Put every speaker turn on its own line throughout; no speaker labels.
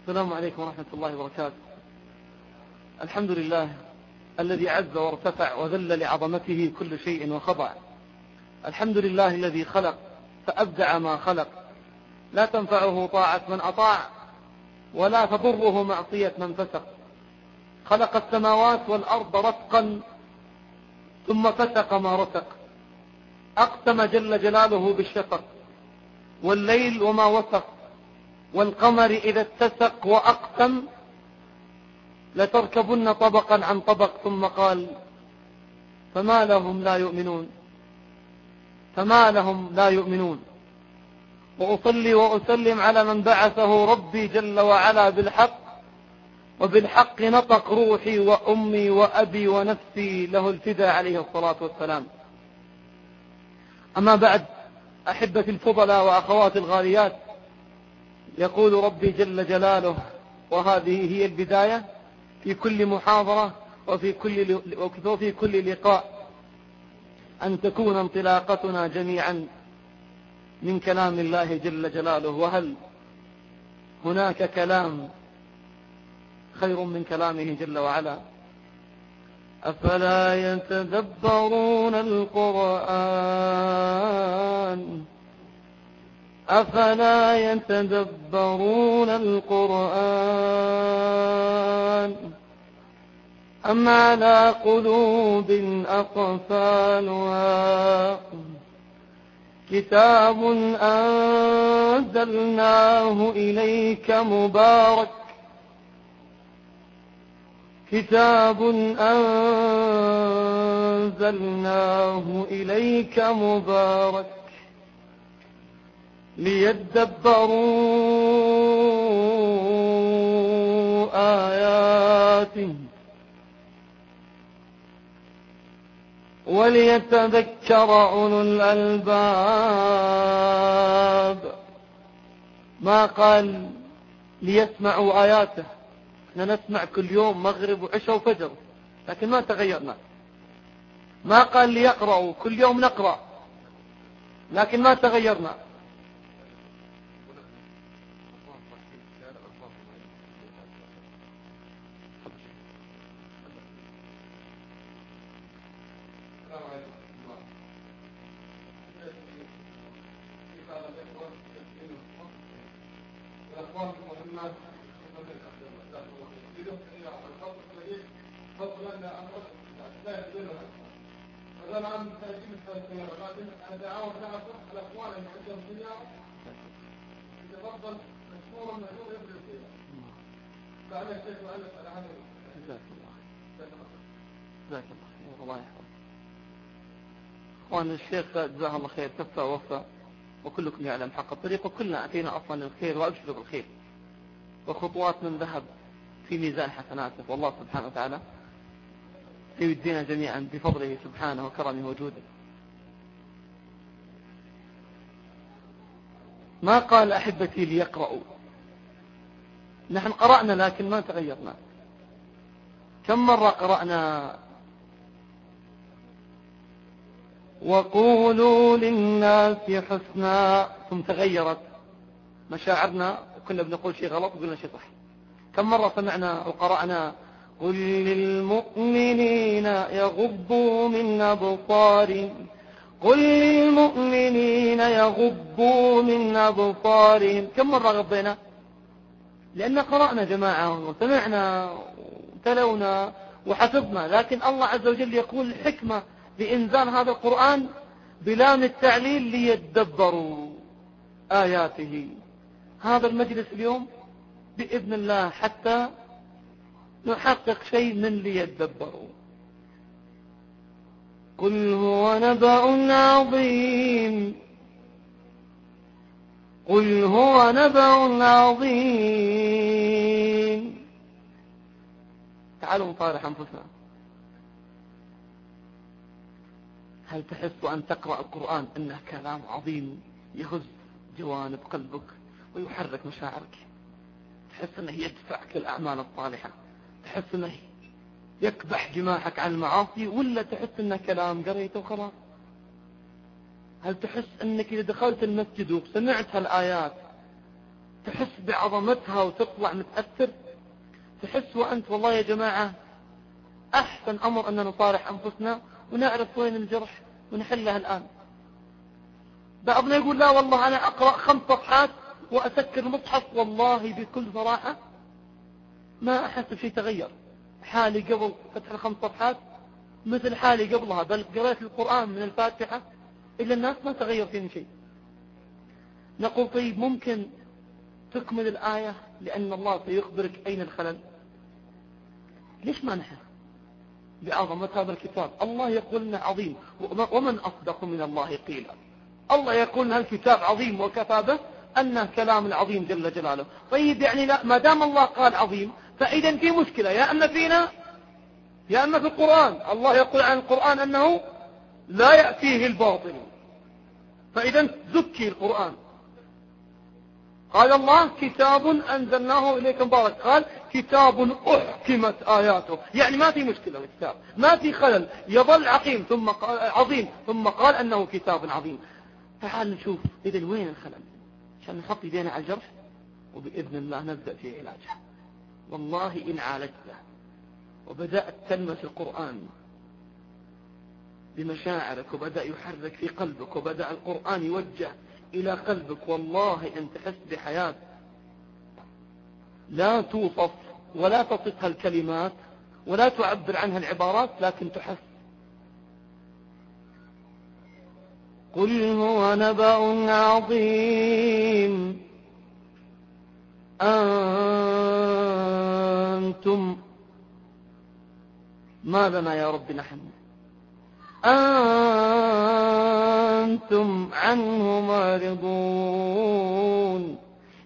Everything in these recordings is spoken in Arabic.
السلام عليكم ورحمة الله وبركاته. الحمد لله الذي عز وارتفع وذل لعظمته كل شيء وخضع. الحمد لله الذي خلق فأبدع ما خلق. لا تنفعه طاعة من أطاع ولا تضره معصية من فسق. خلق السماوات والأرض رتقا ثم فسق ما رتق. أقسم جل جلاله بالشفق والليل وما وسق. والقمر إذا اتسق وأقسم لتركبن طبقا عن طبق ثم قال فما لهم لا يؤمنون فما لهم لا يؤمنون. وأصلي وأسلم على من بعثه ربي جل وعلا بالحق وبالحق نطق روحي وأمي وأبي ونفسي له الفدى عليه الصلاة والسلام. أما بعد أحبتي الفضلاء وأخواتي الغاليات يقول ربي جل جلاله وهذه هي البداية في كل محاضرة وفي كل, وفي كل لقاء. أن تكون انطلاقتنا جميعا من كلام الله جل جلاله. وهل هناك كلام خير من كلامه جل وعلا؟ أفلا يتدبرون القرآن؟ أفلا يتدبرون القرآن أم على قلوب أقفالها؟ كتاب أنزلناه إليك مبارك. كتاب أنزلناه إليك مبارك. ليدبروا آياته وليتذكر أولو الألباب. ما قال ليسمعوا آياته. إحنا نسمع كل يوم مغرب وعشاء وفجر لكن ما تغيرنا. ما قال ليقرأوا كل يوم نقرأ لكن ما تغيرنا. أخوان الشيخ جزاه الله خير. كفى ووفى وكلكم يعلم حق الطريق وكلنا أتينا أصلا للخير وابشروا بالخير. وخطوات من ذهب في ميزان حسناته. والله سبحانه وتعالى يودينا جميعا بفضله سبحانه وكرمه وجوده. ما قال أحبتي ليقرأوا. نحن قرأنا لكن ما تغيرنا. كم مرة قرأنا؟ وقولوا للناس حسنا. ثم تغيرت مشاعرنا كنا بنقول شيء غلط وقلنا شيء صح كم مرة سمعنا وقرأنا قل للمؤمنين يغضوا من أبصارهم. قل للمؤمنين يغضوا من أبصارهم. كم مرة غضينا؟ لأن قرأنا جماعة وسمعنا وتلونا وحفظنا. لكن الله عز وجل يقول الحكمة بإنزال هذا القرآن بلام التعليل ليتدبروا آياته. هذا المجلس اليوم بإذن الله حتى نحقق شيء من ليتدبروا قل هو نبأ عظيم. قل هو نبأ عظيم. تعالوا نطارح أنفسنا. هل تحس أن تقرأ القرآن أنه كلام عظيم يهز جوانب قلبك؟ ويحرك مشاعرك. تحس أنه يدفعك الأعمال الصالحة. تحس أنه يكبح جماحك عن المعاصي ولا تحس أنه كلام قريته وخلاص؟ هل تحس أنك إذا دخلت المسجد وسمعت هالآيات تحس بعظمتها وتطلع متأثر؟ تحس وأنت والله يا جماعة أحسن أمر أن نصارح أنفسنا ونعرف وين الجرح ونحلها الآن. بعضنا يقول لا والله أنا أقرأ خمس صفحات وأسكر المصحف والله بكل صراحة ما أحس بشيء تغير. حالي قبل فتح الخمس صفحات مثل حالي قبلها بل قرأت القرآن من الفاتحة إلا الناس ما تغير فيني شيء. نقول طيب ممكن تكمل الآية لأن الله سيخبرك أين الخلل؟ ليش ما نحن؟ بعظمة هذا الكتاب. الله يقول لنا عظيم. ومن أصدق من الله قيلا؟ الله يقول لنا الكتاب عظيم وكفى به. أنه كلام العظيم جل جلاله. طيب يعني لا ما دام الله قال عظيم فإذا في مشكلة. يا أما فينا يا أما في القرآن. الله يقول عن القرآن أنه لا يأتيه الباطل. فإذا زكي القرآن. قال الله كتاب أنزلناه إليك مبارك. قال كتاب أحكمت آياته. يعني ما في مشكلة الكتاب. ما في خلل. يظل عقيم ثم قال عظيم. ثم قال أنه كتاب عظيم. تعال نشوف إذا وين الخلل. عشان نحط يدينا على الجرح وبإذن الله نبدأ في علاجه. والله إن عالجته. وبدأت تلمس القرآن. بمشاعرك وبدأ يحرك في قلبك وبدأ القرآن يوجه إلى قلبك. والله أن تحس بحياة. لا توصف ولا تصفها الكلمات ولا تعبر عنها العبارات لكن تحس قل هو نبأ عظيم. أنتم ما لنا يا رب نحن؟ أنتم عنه معرضون.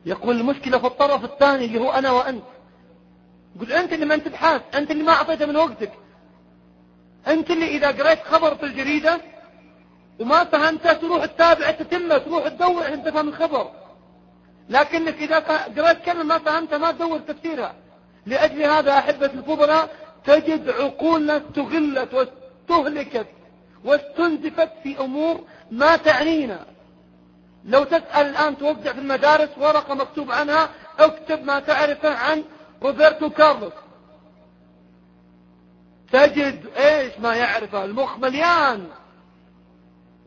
يقول المشكلة في الطرف الثاني اللي هو أنا وأنت. يقول أنت اللي ما أنت بحاث أنت اللي ما أعطيته من وقتك. أنت اللي إذا قريت خبر في الجريدة وما فهمته تروح تتابع تتمة تروح تدور عشان تفهم الخبر. لكنك إذا قريت كلمة ما فهمتها ما تدور تفسيرها. لأجل هذا أحبة الكبرى تجد عقولنا استغلت واستهلكت واستنزفت في أمور ما تعنينا. لو تسأل الآن توزع في المدارس ورقة مكتوب عنها اكتب ما تعرفه عن روبرتو كارلوس. تجد إيش ما يعرفه المخ مليان.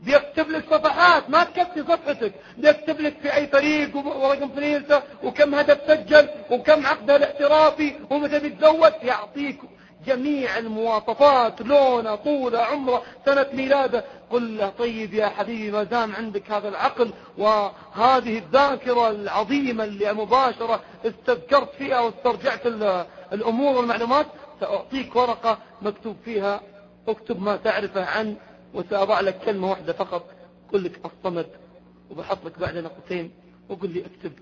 بيكتب لك صفحات ما تكفي صفحتك. بيكتب لك في أي فريق ورقم فريسة وكم هدف سجل وكم عقده الاحترافي ومتى بيتزوج. يعطيك جميع المواصفات لونه طوله عمره سنة ميلاده. قل له طيب يا حبيبي ما دام عندك هذا العقل وهذه الذاكرة العظيمة اللي مباشرة استذكرت فيها واسترجعت الأمور والمعلومات سأعطيك ورقة مكتوب فيها. اكتب ما تعرفه عن وسأضع لك كلمة واحدة فقط قل لك الصمد وبحط لك بعد نقطتين وقل لي اكتب.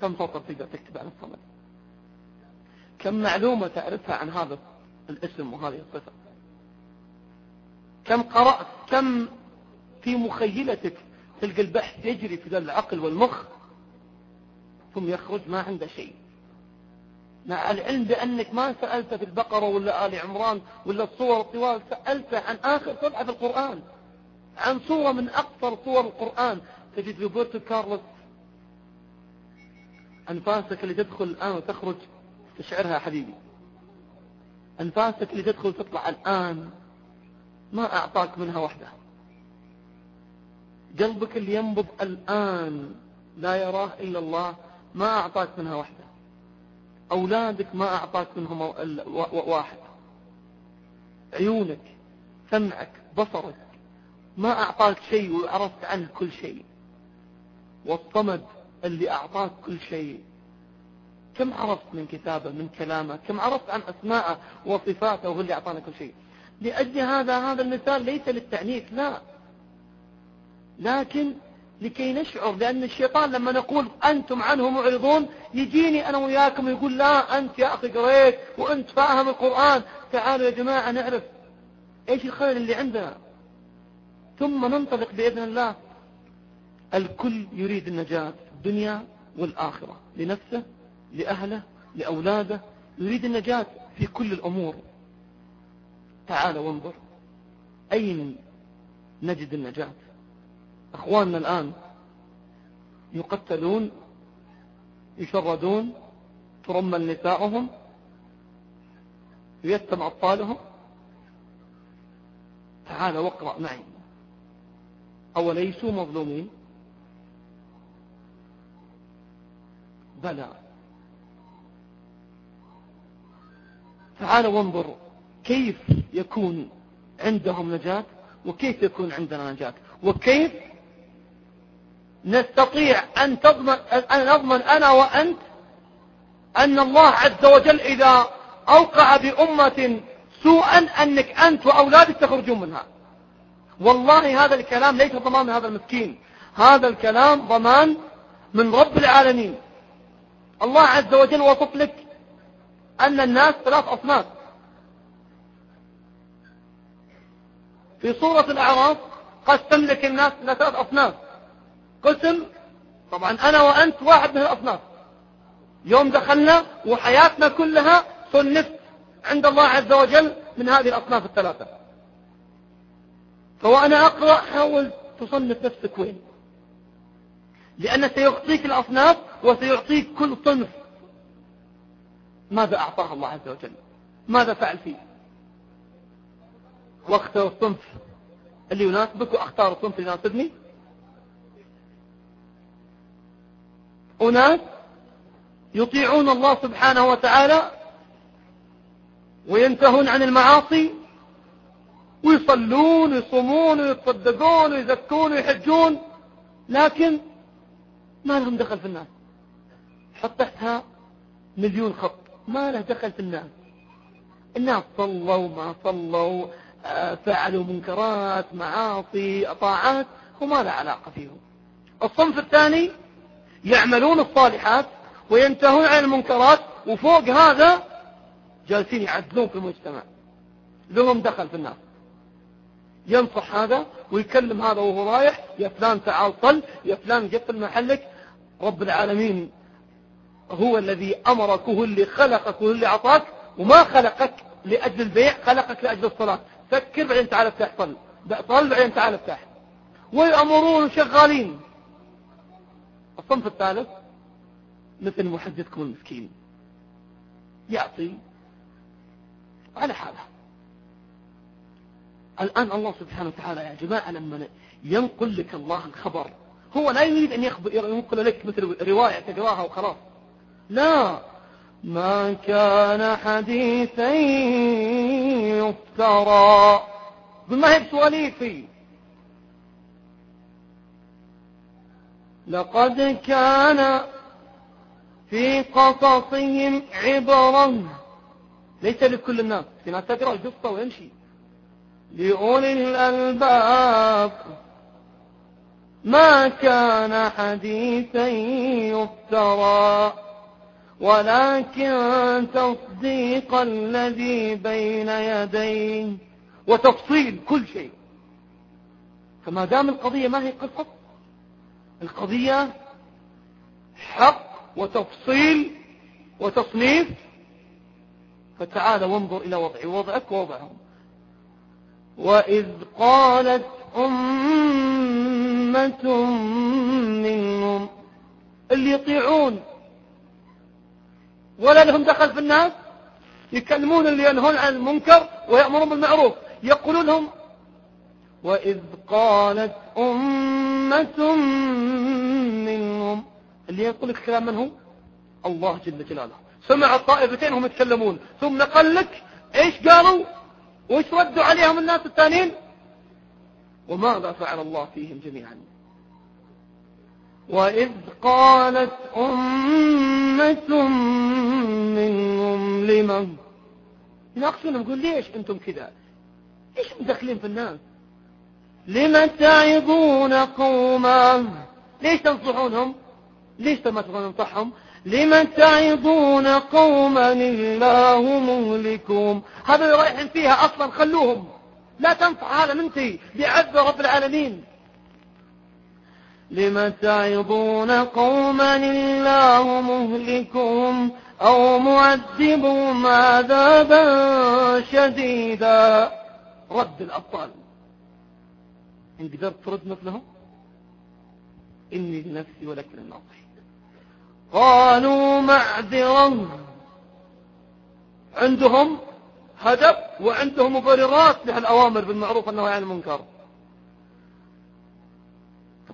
كم سطر تقدر تكتب عن الصمد كم معلومة تعرفها عن هذا الاسم وهذه الصفة؟ كم قرأت؟ كم في مخيلتك تلقى البحث يجري في العقل والمخ ثم يخرج ما عنده شيء. مع العلم بأنك ما سألت في البقرة ولا آل عمران ولا الصور الطوال سألت عن آخر صفحة في القرآن عن صورة من أقصر صور القرآن. تجد روبرتو كارلوس أنفاسك اللي تدخل الآن وتخرج تشعرها حبيبي أنفاسك اللي تدخل تطلع الآن ما أعطاك منها وحدة قلبك اللي ينبض الآن لا يراه إلا الله ما أعطاك منها وحدة أولادك ما أعطاك منهم واحد. عيونك سمعك بصرك ما أعطاك شيء وعرفت عنه كل شيء. والصمد اللي أعطاك كل شيء. كم عرفت من كتابه من كلامه؟ كم عرفت عن أسماءه وصفاته وهو اللي أعطانا كل شيء؟ لأجل هذا هذا المثال ليس للتعنيف لا. لكن لكي نشعر لأن الشيطان لما نقول أنتم عنه معرضون يجيني أنا وياكم ويقول لا أنت يا أخي قريت وأنت فاهم القرآن. تعالوا يا جماعة نعرف إيش الخير اللي عندنا. ثم ننطلق بإذن الله. الكل يريد النجاة في الدنيا والآخرة لنفسه لأهله لأولاده. يريد النجاة في كل الأمور. تعال وانظر أين نجد النجاة؟ أخواننا الآن يقتلون يشردون ترمل نساؤهم يتم أطفالهم. تعال واقرأ معي. أوليسوا مظلومين بلى. تعال وانظر كيف يكون عندهم نجاة وكيف يكون عندنا نجاة. وكيف نستطيع أن تضمن أن نضمن أنا وأنت أن الله عز وجل إذا أوقع بأمة سوءا أنك أنت وأولادك تخرجون منها. والله هذا الكلام ليس ضمان هذا المسكين. هذا الكلام ضمان من رب العالمين. الله عز وجل وصف لك أن الناس ثلاث أصناف. في سورة الأعراف قسم لك الناس إلى ثلاث أصناف. قسم. طبعا أنا وأنت واحد من الأصناف. يوم دخلنا وحياتنا كلها صنفت عند الله عز وجل من هذه الأصناف الثلاثة. فوأنا أقرأ حاول تصنف نفسك وين؟ لأن سيعطيك الأصناف وسيعطيك كل صنف. ماذا أعطاه الله عز وجل؟ ماذا فعل فيه؟ واختار الصنف اللي يناسبك وأختار الصنف اللي يناسبني. أناس يطيعون الله سبحانه وتعالى وينتهون عن المعاصي ويصلون ويصومون ويتصدقون ويزكون ويحجون لكن ما لهم دخل في الناس. حط تحتها مليون خط ما له دخل في الناس. الناس صلوا ما صلوا آه، فعلوا منكرات معاصي طاعات وما له علاقة فيهم. الصنف الثاني يعملون الصالحات وينتهون عن المنكرات وفوق هذا جالسين يعدلون في المجتمع. لهم دخل في الناس. ينصح هذا ويكلم هذا وهو رايح يا فلان تعال صل يا فلان قفل محلك رب العالمين هو الذي أمرك وهو اللي خلقك وهو اللي أعطاك وما خلقك لأجل البيع خلقك لأجل الصلاة. فكر بعدين تعال افتح صل. صل بعدين تعال افتح ويأمرون شغالين. الصنف الثالث مثل محدثكم المسكين يعطي على حاله الآن الله سبحانه وتعالى يا جماعة لما ينقل لك الله الخبر هو لا يريد أن ينقل لك مثل رواية تقراها وخلاص. لا ما كان حديثا يفترى. بما هي بسواليفي لقد كان في قصصهم عبرا. ليس لكل الناس. في ناس تقرأ القصة ويمشي لأولي الألباب. ما كان حديثا يفترى. ولكن تصديق الذي بين يديه. وتفصيل كل شيء. فما دام القضية ما هي قصة القضية حق وتفصيل وتصنيف. فتعال وانظر إلى وضعي ووضعك ووضعهم. وإذ قالت أمة منهم اللي يطيعون ولا لهم دخل في الناس يكلمون اللي ينهون عن المنكر ويأمرون بالمعروف يقولون لهم وإذ قالت أمة منهم. اللي يقول لك كلام من هو؟ الله جل جلاله. سمع الطائفتين هم يتكلمون. ثم نقل لك إيش قالوا؟ وإيش ردوا عليهم الناس الثانيين؟ وماذا فعل الله فيهم جميعا؟ وإذ قالت أمة منهم لمن؟ يناقشونهم يقول ليش أنتم كذا؟ ليش مدخلين في الناس؟ لم تعظون قوما؟ ليش تنصحونهم؟ ليش ما تبغون ننصحهم؟ لم تعظون قوما الله مهلكهم. هذا اللي رايحين فيها أصلا خلوهم. لا تنصح هذا منتي بعز رب العالمين. لم تعظون قوما الله مهلكهم أو معذبهم عذابا شديدا. رد الأبطال. إن قدرت ترد مثلهم إني لنفسي ولك للناصحين قالوا معذرا عندهم هدف وعندهم مبررات لهالأوامر بالمعروف والنهي عن المنكر.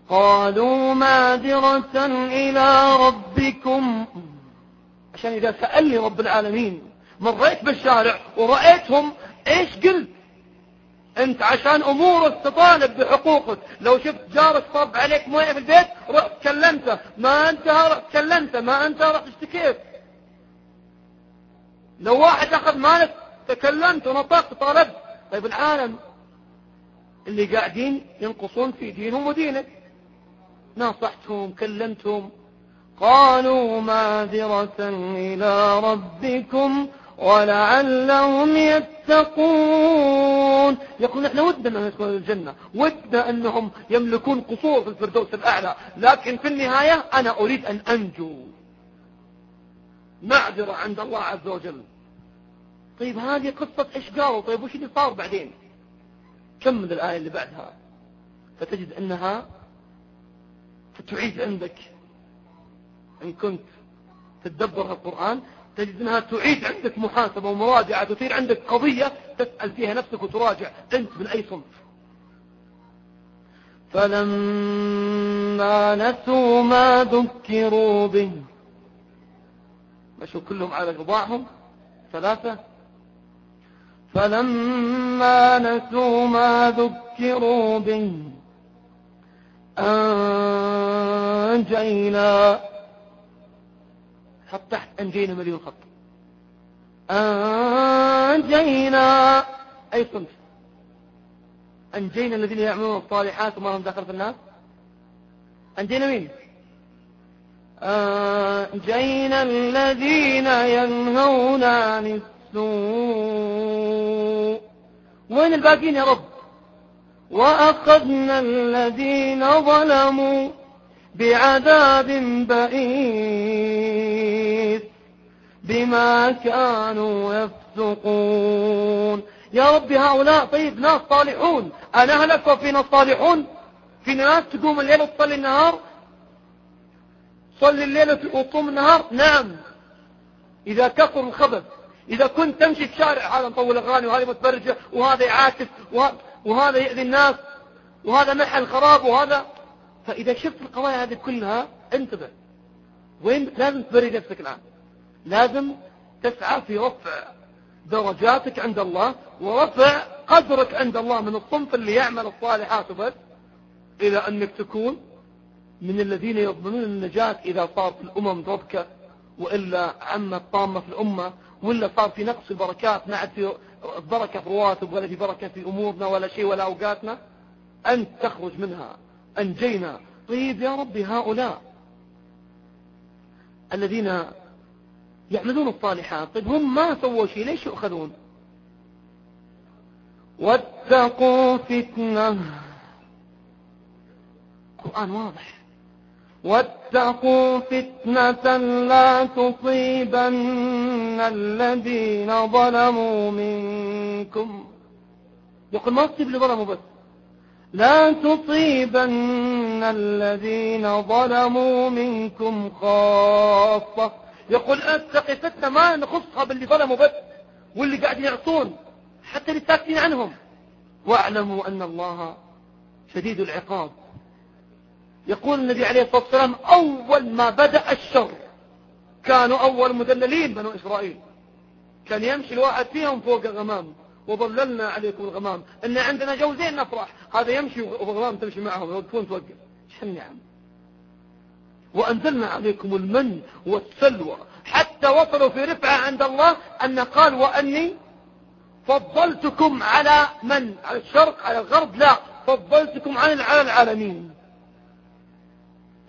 قالوا معذرة إلى ربكم. عشان إذا سألني رب العالمين مريت بالشارع ورأيتهم إيش قلت؟ انت عشان امورك تطالب بحقوقك. لو شفت جارك صب عليك مويه في البيت رحت كلمته. ما انتهى رحت كلمته ما انتهى رحت اشتكيت لو واحد أخذ مالك تكلمت ونطقت طالبت. طيب العالم اللي قاعدين ينقصون في دينهم ودينك. ناصحتهم كلمتهم. قالوا معذرة إلى ربكم. ولعلهم يتقون. يقول نحن ودنا أن يدخلوا الجنة ودنا أنهم يملكون قصور في الفردوس الأعلى لكن في النهاية أنا أريد أن أنجو. معذرة عند الله عز وجل. طيب هذه قصة إيش قالوا؟ طيب وش اللي صار بعدين؟ كمل الآية اللي بعدها؟ فتجد أنها تعيد عندك. إن كنت تدبر القرآن تجد أنها تعيد عندك محاسبة ومراجعة تثير عندك قضية تسأل فيها نفسك وتراجع أنت من أي صنف. فلما نسوا ما ذكروا به مشوا كلهم على قضاعهم ثلاثة. فلما نسوا ما ذكروا به أنجينا حط تحت أنجينا مليون خط. أنجينا. أي صنف أنجينا الذين يعملون الصالحات وما هم داخل في الناس أنجينا مين؟ أنجينا الذين ينهون عن السوء. وين الباقين يا رب؟ وأخذنا الذين ظلموا. بعذاب بئيس بما كانوا يفسقون. يا رب هؤلاء طيب ناس صالحون. أنا هلك وفينا الصالحون في ناس تقوم الليل وتصلي النهار؟ صلي الليل وتصوم النهار؟ نعم. إذا كثر الخبث إذا كنت تمشي في شارع هذا مطول أغاني وهذا متبرجة وهذا يعاكس وهذا يأذي الناس وهذا محل خراب وهذا فإذا شفت القضايا هذه كلها انتبه. وين لازم تبري نفسك الآن؟ لازم تسعى في رفع درجاتك عند الله ورفع قدرك عند الله من الصنف اللي يعمل الصالحات وبس إلى أنك تكون من الذين يضمنون النجاة إذا صار في الأمم ربكة وإلا عمت طامة في الأمة ولا صار في نقص البركات ما عاد في بركة في رواتب ولا في بركة في أمورنا ولا شيء ولا أوقاتنا. أنت تخرج منها. أنجينا. طيب يا ربي هؤلاء الذين يعملون الصالحات طيب هم ما سووا شيء ليش يؤخذون؟ واتقوا فتنة. القرآن واضح. واتقوا فتنة لا تصيبن الذين ظلموا منكم. يقول ما تصيب اللي ظلموا بس. لا تصيبن الذين ظلموا منكم خاصة. يقول أتقي فتنة ما نخصها باللي ظلموا بس واللي قاعدين يعصون حتى اللي ساكتين عنهم. واعلموا أن الله شديد العقاب. يقول النبي عليه الصلاة والسلام أول ما بدأ الشر كانوا أول مدللين بنو إسرائيل. كان يمشي الواحد فيهم فوق الغمام وظللنا عليكم الغمام. إن عندنا جوزين نفرح. هذا يمشي والغمام تمشي معهم يوقفون توقف. شو النعم؟ وأنزلنا عليكم المن والسلوى. حتى وصلوا في رفعة عند الله أن قال وأني فضلتكم على من؟ على الشرق على الغرب؟ لا فضلتكم على العالمين.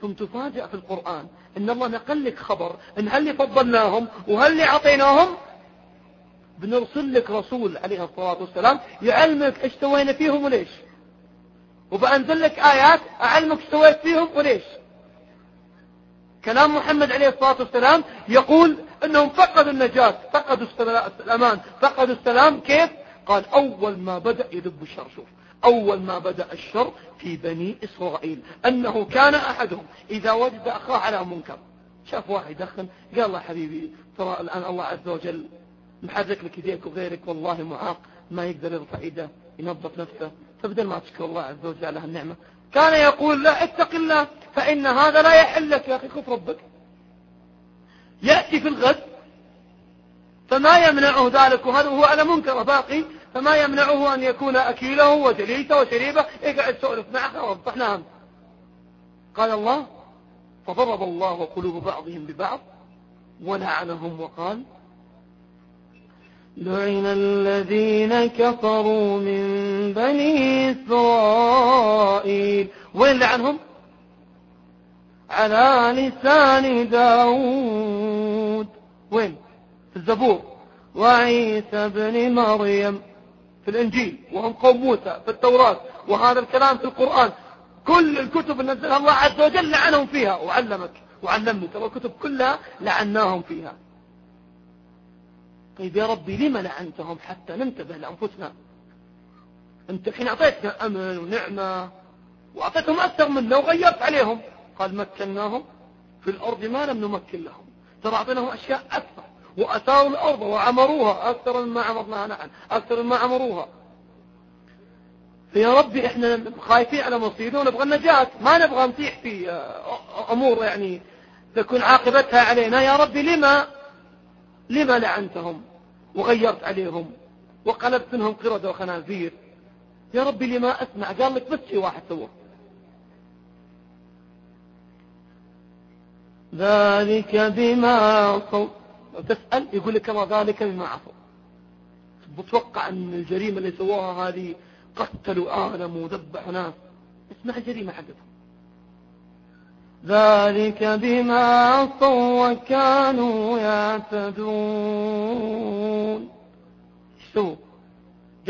ثم تفاجأ في القرآن إن الله نقل لك خبر إن هل اللي فضلناهم وهل اللي أعطيناهم بنرسل لك رسول عليه الصلاة والسلام يعلمك إيش سوينا فيهم وليش. وبأنزل لك آيات أعلمك سويت فيهم وليش كلام محمد عليه الصلاة والسلام يقول إنهم فقدوا النجاة فقدوا الأمان فقدوا السلام. كيف؟ قال أول ما بدأ يدب الشر شوف أول ما بدأ الشر في بني إسرائيل أنه كان أحدهم إذا وجد أخاه على منكر. شاف واحد يدخن قال الله حبيبي ترى الآن الله عز وجل محرك لك يديك وغيرك والله معاق ما يقدر يرفع يده ينظف نفسه. فبدل ما تشكر الله عز وجل على النعمة كان يقول لا اتق الله فإن هذا لا يحل لك يا أخي خف ربك. يأتي في الغد فما يمنعه ذلك وهذا هو على منكر باقي فما يمنعه أن يكون أكيله وجليسه وشريبه. يقعد سؤلف معه وضحناهم قال الله فضرب الله قلوب بعضهم ببعض ولعنهم وقال لعن الذين كفروا من بني إسرائيل. وين لعنهم؟ على لسان داود. وين؟ في الزبور. وعيسى بن مريم في الإنجيل وهم قوم موسى في التوراة وهذا الكلام في القرآن. كل الكتب اللي نزلها الله عز وجل لعنهم فيها. وعلمك وعلمني ترى الكتب كلها لعناهم فيها. طيب يا ربي لما لعنتهم حتى ننتبه لأنفسنا؟ أنت الحين أعطيتنا أمن ونعمة وأعطيتهم أكثر منا وغيرت عليهم. قال مكناهم في الأرض ما لم نمكن لهم. ترى أعطيناهم أشياء أكثر وأثاروا الأرض وعمروها. أكثر مما عمرناها نحن أكثر مما عمروها. يا ربي إحنا خايفين على مصيرنا ونبغى النجاة. ما نبغى نطيح في أمور يعني تكون عاقبتها علينا. يا ربي لما لما لعنتهم وغيرت عليهم وقلبت منهم قردة وخنازير؟ يا ربي لما أسمع؟ قال لك بس في واحد سوى ذلك بما عصوا. تسأل يقول لك ما ذلك بما عصوا. بتوقع أن الجريمة اللي سووها هذه قتلوا آدم وذبحوا ناس. اسمع الجريمة حقتهم. ذلك بما عصوا وكانوا يعتدون. شو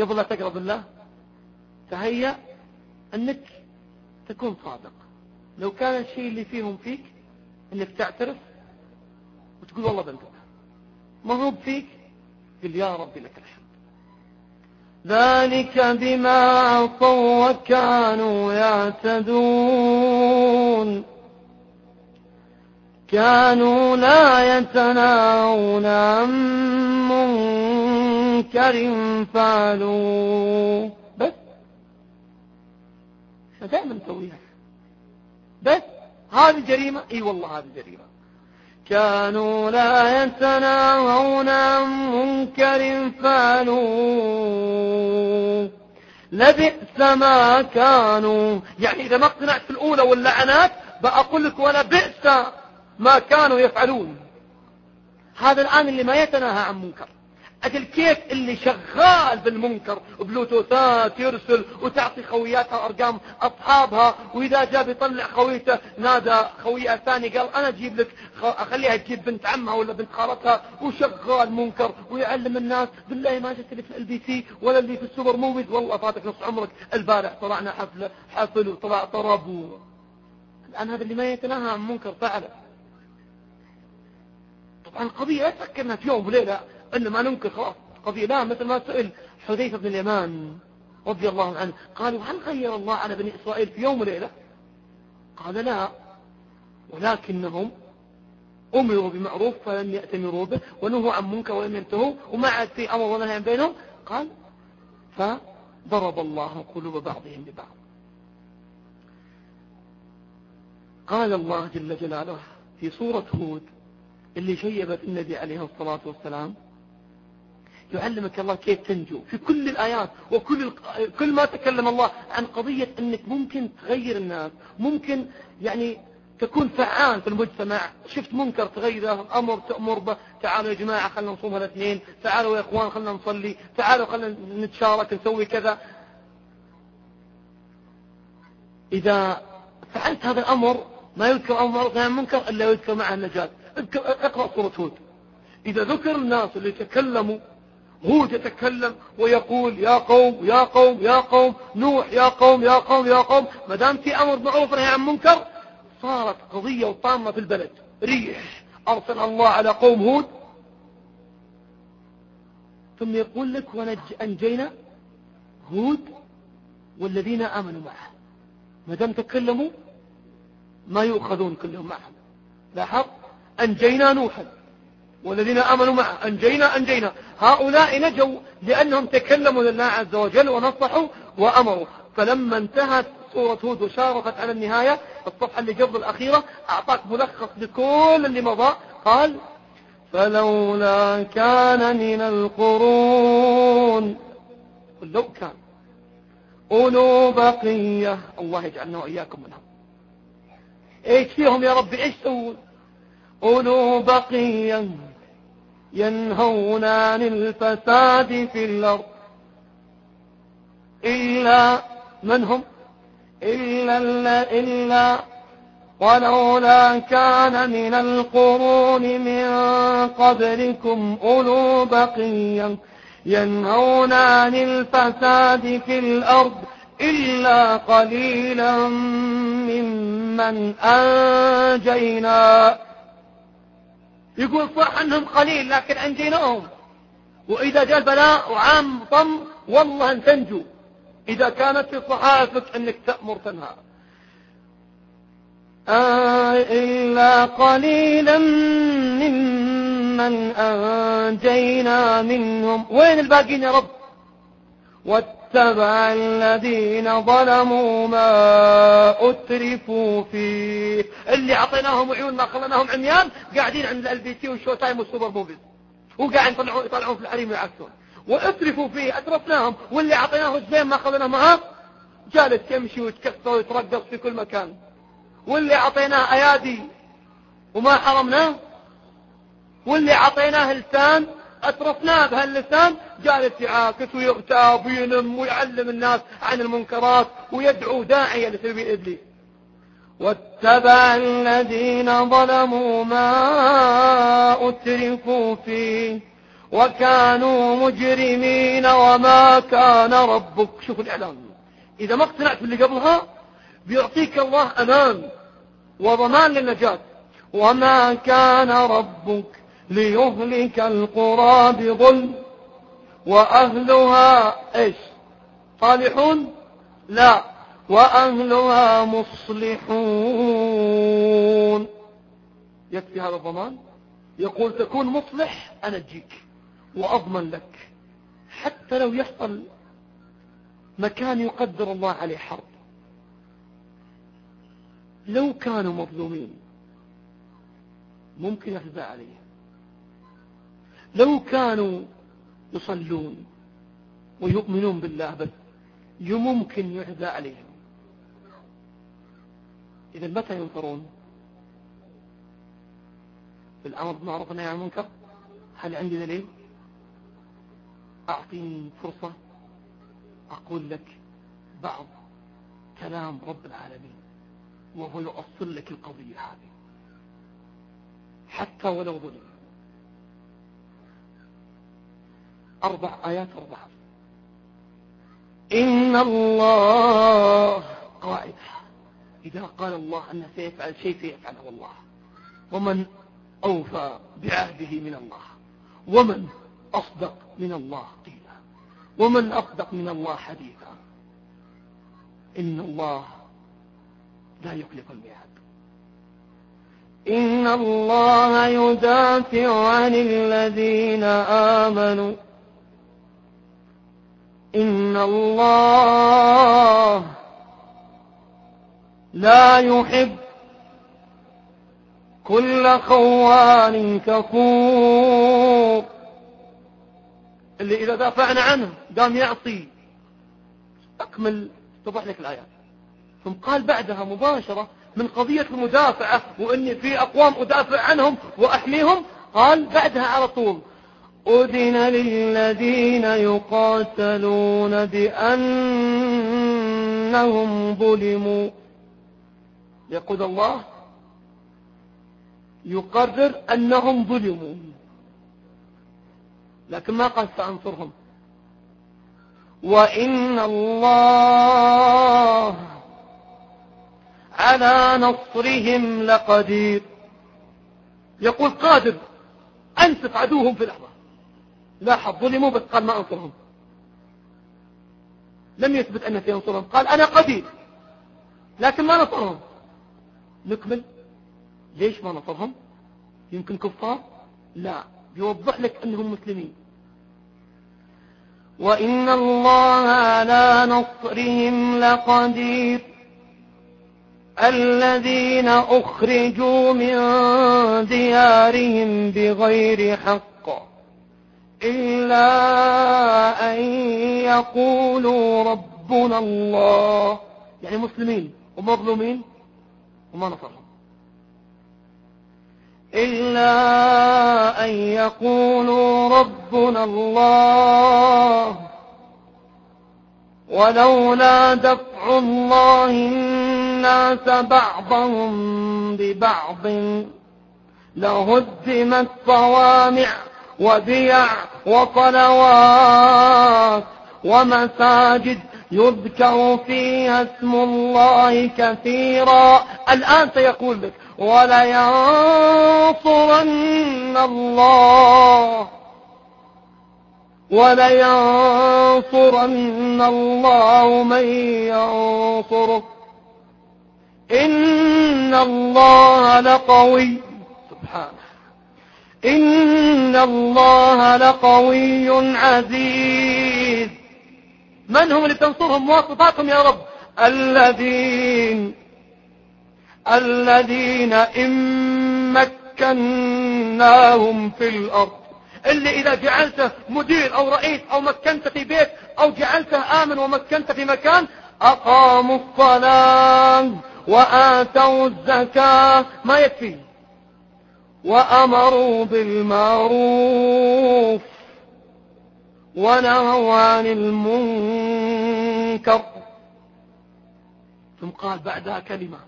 قبل لا تقرب الله تهيأ أنك تكون صادق. لو كان الشيء اللي فيهم فيك أنك تعترف وتقول والله بنتك ما هو فيك قل يا ربي لك الحمد. ذلك بما عصوا وكانوا يعتدون. كانوا لا يتناهون عن منكر فعلوه. بس. دائما نسويها بس. هذه جريمة؟ إي والله هذه جريمة. كانوا لا يتناهون عن منكر فعلوه. لبئس ما كانوا. يعني إذا ما اقتنعت الأولى واللعنات بأقول لك ولا بئس. ما كانوا يفعلون. هذا الآن اللي ما يتناهى عن منكر. أجل كيف اللي شغال بالمنكر؟ بلوتوثات يرسل وتعطي خوياتها أرقام أصحابها وإذا جاء بيطلع خويته نادى خويها الثاني قال أنا أجيب لك أخليها تجيب بنت عمها ولا بنت خالتها. وشغال منكر ويعلم الناس بالله ما جت اللي في LBC ولا اللي في ال Super Movies. والله فاتك نص عمرك. البارح طلعنا حفلة حفل وطلع طرب الآن هذا اللي ما يتناهى عن منكر فعله طبعا القضية لا تفكرنا في يوم وليلة أن ما ننكر خلاص قضية لا مثل ما سئل حذيفة بن اليمان رضي الله عنه. قالوا هل غير الله على بني إسرائيل في يوم وليلة قال لا ولكنهم أمروا بمعروف فلم يأتمروا به ونهوا عن منكر ولم ينتهوا وما عاد في أمر ونهي بينهم. قال فضرب الله قلوب بعضهم ببعض. قال الله جل جلاله في سورة هود اللي شيبت النبي عليه الصلاة والسلام. يعلمك الله كيف تنجو في كل الآيات وكل كل ما تكلم الله عن قضية أنك ممكن تغير الناس ممكن يعني تكون فعال في المجتمع. شفت منكر تغيره أمر تأمر به تعالوا يا جماعة خلنا نصوم الاثنين تعالوا يا إخوان خلنا نصلي تعالوا خلنا نتشارك نسوي كذا. إذا فعلت هذا الأمر ما يذكر أمر عن منكر إلا يذكر معه النجاة. اقرأ سورة هود. إذا ذكر الناس اللي تكلموا هود يتكلم ويقول يا قوم يا قوم يا قوم نوح يا قوم يا قوم يا قوم. ما دام في أمر معروف نهي عن منكر صارت قضية وطامة في البلد. ريح. أرسل الله على قوم هود. ثم يقول لك ونجينا هود والذين آمنوا معه. ما دام تكلموا ما يؤخذون كلهم معهم. لاحظ؟ أنجينا نوحا والذين آمنوا معه أنجينا أنجينا. هؤلاء نجوا لأنهم تكلموا لله عز وجل ونصحوا وأمروا. فلما انتهت سورة هود وشارفت على النهاية الصفحة اللي قبل الأخيرة أعطاك ملخص لكل اللي مضى. قال فلولا كان من القرون لو كان. أولو بقية الله يجعلنا وإياكم منهم. إيش فيهم يا ربي؟ إيش سووا أولو بقية ينهون عن الفساد في الأرض. إلا من هم؟ إلا, إلا ولولا كان من القرون من قبلكم أولو بقية ينهون عن الفساد في الأرض. إلا قليلا ممن أنجينا. يقول صح أنهم قليل لكن أنجيناهم وإذا جاء البلاء وعام طم والله أن تنجو إذا كانت في صحائفك أنك تأمر تنهى. آه إلا قليلا ممن أنجينا منهم. وين الباقين يا رب؟ واتبع الذين ظلموا ما أترفوا فيه. اللي أعطيناهم عيون ما خلناهم عميان قاعدين عند LBC وال Showtime وال Super Movies وقاعد يطلعون يطلعون في الحريم ويعكسون. وأترفوا فيه أترفناهم. واللي أعطيناه زين ما خلناه معاه جالس يمشي ويتكسر ويترقص في كل مكان. واللي أعطيناه أيادي وما حرمناه واللي أعطيناه لسان أترفناه بهاللسان. جالس يعاكس ويغتاب وينم ويعلم الناس عن المنكرات ويدعو داعية لسبيل إبليس. واتبع الذين ظلموا ما أتركوا فيه وكانوا مجرمين وما كان ربك. شوف الإعلام إذا ما اقتنعت باللي قبلها بيعطيك الله أمان وضمان للنجاة. وما كان ربك ليهلك القرى بظلم وأهلها إيش؟ صالحون؟ لا. وأهلها مصلحون. يكفي هذا الضمان؟ يقول تكون مصلح أنا أجيك. وأضمن لك. حتى لو يحصل مكان يقدر الله عليه حرب. لو كانوا مظلومين ممكن يحزى عليه لو كانوا يصلون ويؤمنون بالله بس يمكن يحزى عليهم. إذا متى ينصرون بالأمر بالمعروف والنهي عن المنكر؟ هل عندي دليل؟ أعطيني فرصة أقول لك بعض كلام رب العالمين وهو يؤصل لك القضية هذه. حتى ولو ظلم. أربع آيات أربعة. إن الله قائد إذا قال الله أنه سيفعل شيء سيفعله الله. ومن أوفى بعهده من الله. ومن أصدق من الله قيلا. ومن أصدق من الله حديثا. إن الله لا يخلف الميعاد. إن الله يدافع عن الذين آمنوا. إن الله لا يحب كل خوان كفور. اللي إذا دافعنا عنه قام يعصي أكمل اتضح لك الآيات ثم قال بعدها مباشرة من قضية المدافعة وإني في أقوام أدافع عنهم وأحميهم قال بعدها على طول. أذن للذين يقاتلون بأنهم ظلموا. يقول الله يقرر أنهم ظلموا. لكن ما قال سأنصرهم. وإن الله على نصرهم لقدير. يقول قادر أنسف عدوهم في لحظة لاحظ ظلموا بس قال ما أنصرهم. لم يثبت أنه سينصرهم قال أنا قدير لكن ما نصرهم. نكمل. ليش ما نصرهم؟ يمكن كفار؟ لا. يوضح لك أنهم مسلمين.
وإن الله على نصرهم لقدير. الذين أخرجوا من ديارهم بغير حق. إلا أن يقولوا ربنا الله.
يعني مسلمين ومظلومين وما نصرهم.
إلا أن يقولوا ربنا الله. ولولا دفع الله الناس بعضهم ببعض لهدمت صوامع وبيع وصلوات ومساجد يذكر فيها اسم الله كثيرا. الآن سيقول لك ولينصرن الله. ولينصرن الله من ينصره. إن الله لقوي. إن الله لقوي عزيز.
من هم اللي تنصرهم مواصفاتهم يا رب؟
الذين الذين إن مكناهم في الأرض.
اللي إذا جعلته مدير أو رئيس أو مكنت في بيت أو جعلته آمن ومكنت في مكان
أقاموا الصلاة وآتوا الزكاة.
ما يكفي؟
وأمروا بالمعروف ونهوا عن المنكر.
ثم قال بعدها كلمة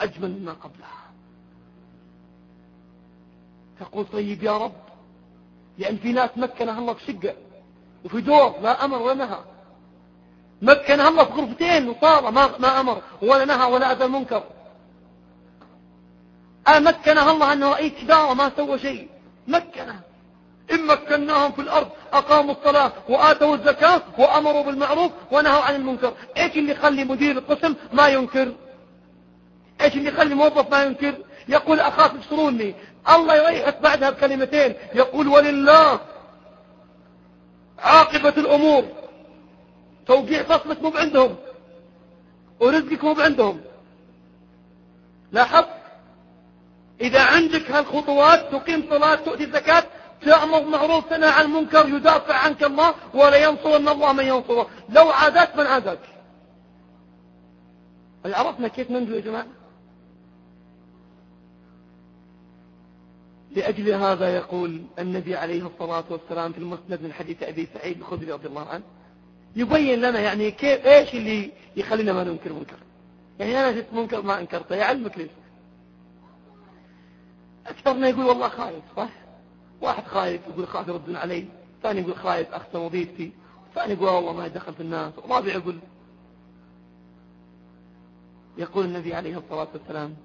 أجمل مما قبلها. تقول طيب يا رب لأن في ناس مكنها الله في شقة وفي دور لا أمر ولا نهى. مكنها الله في غرفتين وصار ما, ما أمر ولا نهى ولا أذى المنكر. أمكنها الله أنه رئيس إدارة ما سوى شيء. مكنه إن مكناهم في الأرض أقاموا الصلاة وآتوا الزكاة وأمروا بالمعروف ونهوا عن المنكر. إيش اللي يخلي مدير القسم ما ينكر؟ إيش اللي يخلي موظف ما ينكر؟ يقول أخاف يشتروني الله يريحك بعدها بكلمتين. يقول ولله عاقبة الأمور. توقيع فصلك مو بعندهم. ورزقك مو بعندهم. لاحظ إذا عندك هالخطوات تقيم صلاة تؤتي الزكاة تأمر معروف تنهى عن المنكر يدافع عنك الله ولا ينصرن الله من ينصره. لو عادت من عادك عرفنا كيف ننجو يا جماعة؟ لأجل هذا يقول النبي عليه الصلاة والسلام في المسند من حديث أبي سعيد الخدري رضي الله عنه يبين لنا يعني كيف إيش اللي يخلينا ما ننكر منكر. يعني أنا جيت منكر ما أنكرته يعلمك ليش. اكثرنا يقول والله خايف صح؟ واحد خايف يقول خايف يردون علي ثاني يقول خايف اخسر وظيفتي ثاني يقول والله ما يدخل في الناس رابع يقول يقول النبي عليه الصلاة والسلام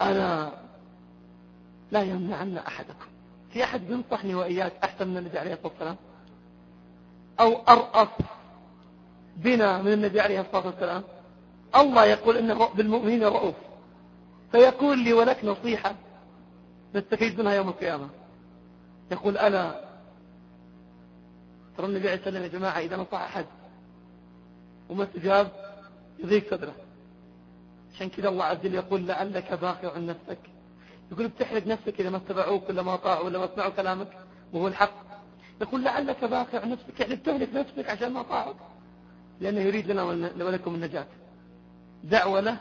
أنا لا يمنعن أحدكم. في أحد بينصحني وإياك أحسن من النبي عليه الصلاة والسلام؟ أو أرأف بنا من النبي عليه الصلاة والسلام؟ الله يقول إن بالمؤمنين رؤوف. فيقول لي ولك نصيحة. نستفيد منها يوم القيامة. يقول ألا ترى النبي عليه السلام يا جماعة إذا نصح أحد. وما استجاب يضيق صدره. عشان كذا الله عز وجل يقول لعلك باخع عن نفسك. يقول بتحرق نفسك إذا ما اتبعوك ولا ما طاعوا ولا ما سمعوا كلامك وهو الحق. يقول لعلك باخع نفسك يعني بتهلك نفسك عشان ما طاعك لأنه يريد لنا ولكم النجاة. دعوة له.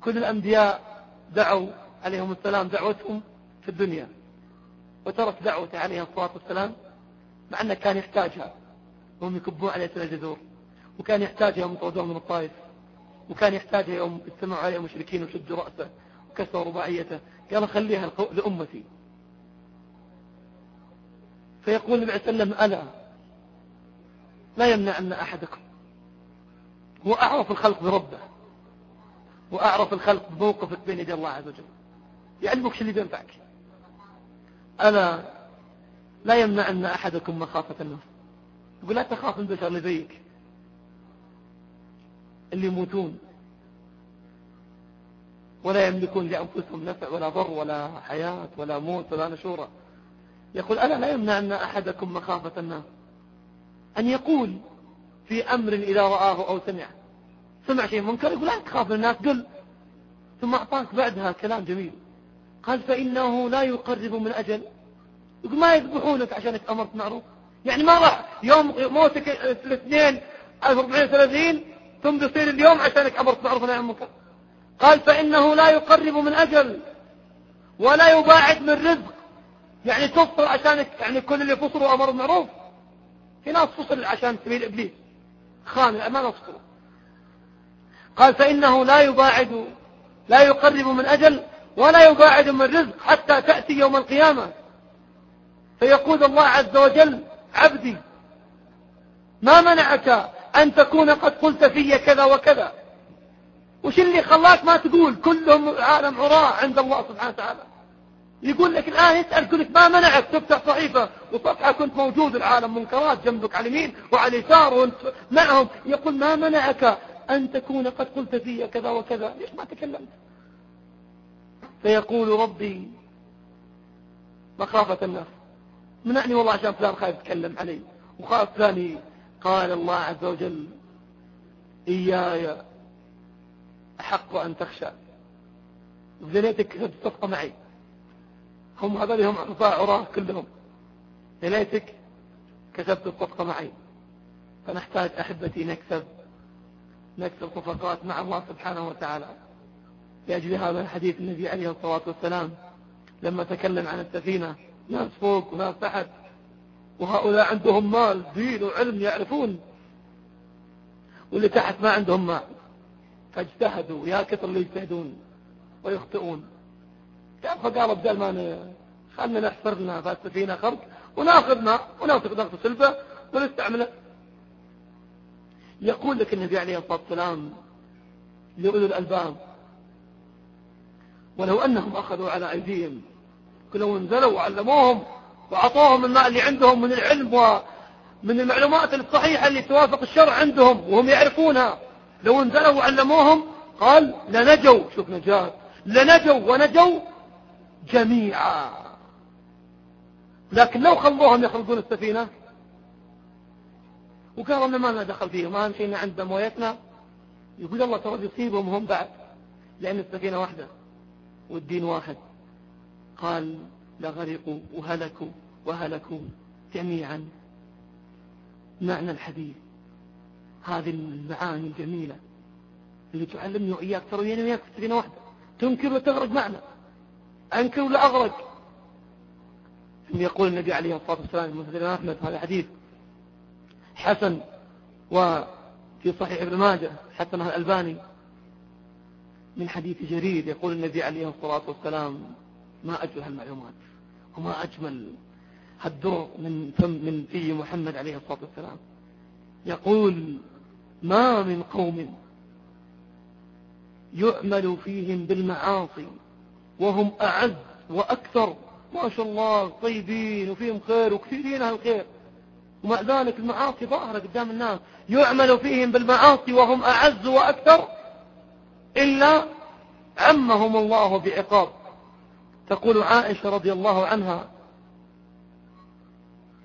كل الأنبياء دعوا عليهم السلام دعوتهم في الدنيا. وترك دعوته عليه الصلاة والسلام مع أنه كان يحتاجها. وهم يكبون عليه سنة الجذور وكان يحتاجها يوم طردوه من الطائف. وكان يحتاجها يوم اجتمعوا عليه المشركين وشدوا رأسه وكسروا رباعيته. قال خليها لأمتي. فيقول النبي عليه وسلم ألا؟ لا يمنع أن أحدكم. هو أعرف الخلق بربه. وأعرف الخلق بموقفك بين يدي الله عز وجل. يعلمك شو اللي بينفعك. ألا لا يمنع أن أحدكم مخافة النفس يقول لا تخاف من البشر اللي زيك. اللي يموتون. ولا يملكون لأنفسهم نفع ولا ضر ولا حياة ولا موت ولا نشورة. يقول ألا لا يمنع أن أحدكم مخافة الناس أن يقول في أمر إذا رآه أو سمعه سمع شيء منكر يقول لا تخاف الناس قل. ثم أعطاك بعدها كلام جميل. قال فإنه لا يقرب من أجل. يقول ما يذبحونك عشانك أمرت معروف. يعني ما راح يوم موتك الاثنين 1430 ثم بيصير اليوم عشانك أمرت معروف عن منكر قال فإنه لا يقرب من أجل. ولا يباعد من رزق. يعني تفصل عشانك يعني كل اللي فصلوا أمر معروف. في ناس فصل عشان سبيل إبليس. خان ما نفصلوا قال فإنه لا يباعد لا يقرب من أجل ولا يباعد من رزق حتى تأتي يوم القيامة. فيقول الله عز وجل عبدي ما منعك أن تكون قد قلت في كذا وكذا؟ وش اللي خلاك ما تقول؟ كلهم عالم عراء عند الله سبحانه وتعالى. يقول لك الآن يسأل لك ما منعك؟ تفتح صحيفة وصفحة كنت موجود العالم منكرات جنبك على اليمين وعلى اليسار وانت معهم. يقول ما منعك أن تكون قد قلت في كذا وكذا. ليش ما تكلمت؟ فيقول ربي مخافة الناس. منعني والله عشان فلان خايف يتكلم علي. وخاف ثاني قال الله عز وجل إياي أحق أن تخشى. زنيتك كتبت صفقة معي. هم هذول هم أنصاع عراه كلهم. ليتك كتبت الصفقة معي. فنحتاج أحبتي نكسب نكسب صفقات مع الله سبحانه وتعالى. لأجل هذا الحديث النبي عليه الصلاة والسلام لما تكلم عن السفينة ناس فوق وناس تحت وهؤلاء عندهم مال دين وعلم يعرفون واللي تحت ما عندهم مال. فاجتهدوا يا كثر اللي يجتهدون ويخطئون. فقالوا بدل ما خلنا نحفر لنا فالسفينة خرق وناخذ ماء وناخذ ضغط سلفة ونستعمله. يقول لك النبي عليه الصلاة والسلام لأولي الألباب ولو أنهم أخذوا على أيديهم لو انزلوا وعلموهم وأعطوهم الماء اللي عندهم من العلم ومن المعلومات الصحيحة اللي توافق الشرع عندهم وهم يعرفونها لو انزلوا وعلموهم قال لنجوا شوف نجاة لنجوا ونجوا جميعا. لكن لو خلوهم يخلقون السفينة لنا ما لنا دخل فيهم ما مشينا عند مويتنا. يقول الله ترى يصيبهم هم بعد لأن السفينة واحدة والدين واحد. قال لغرقوا وهلكوا وهلكوا جميعا. معنى الحديث هذه المعاني الجميلة اللي تعلمني وإياك ترى وياك في سفينة واحدة. تنكر وتغرق معنا؟ أنكر ولا أغرق؟ يقول النبي عليه الصلاة والسلام مثل أحمد هذا حديث حسن وفي صحيح ابن ماجه حسن الألباني من حديث جرير يقول النبي عليه الصلاة والسلام ما أجمل هالمعلومات وما أجمل هالدر من فم من في محمد عليه الصلاة والسلام. يقول ما من قوم يؤمل فيهم بالمعاصي وهم أعز وأكثر ما شاء الله طيبين وفيهم خير وكثيرين أهل الخير. ومع ذلك المعاصي ظاهرة قدام الناس. يعمل فيهم بالمعاصي وهم أعز وأكثر إلا عمهم الله بعقاب. تقول عائشة رضي الله عنها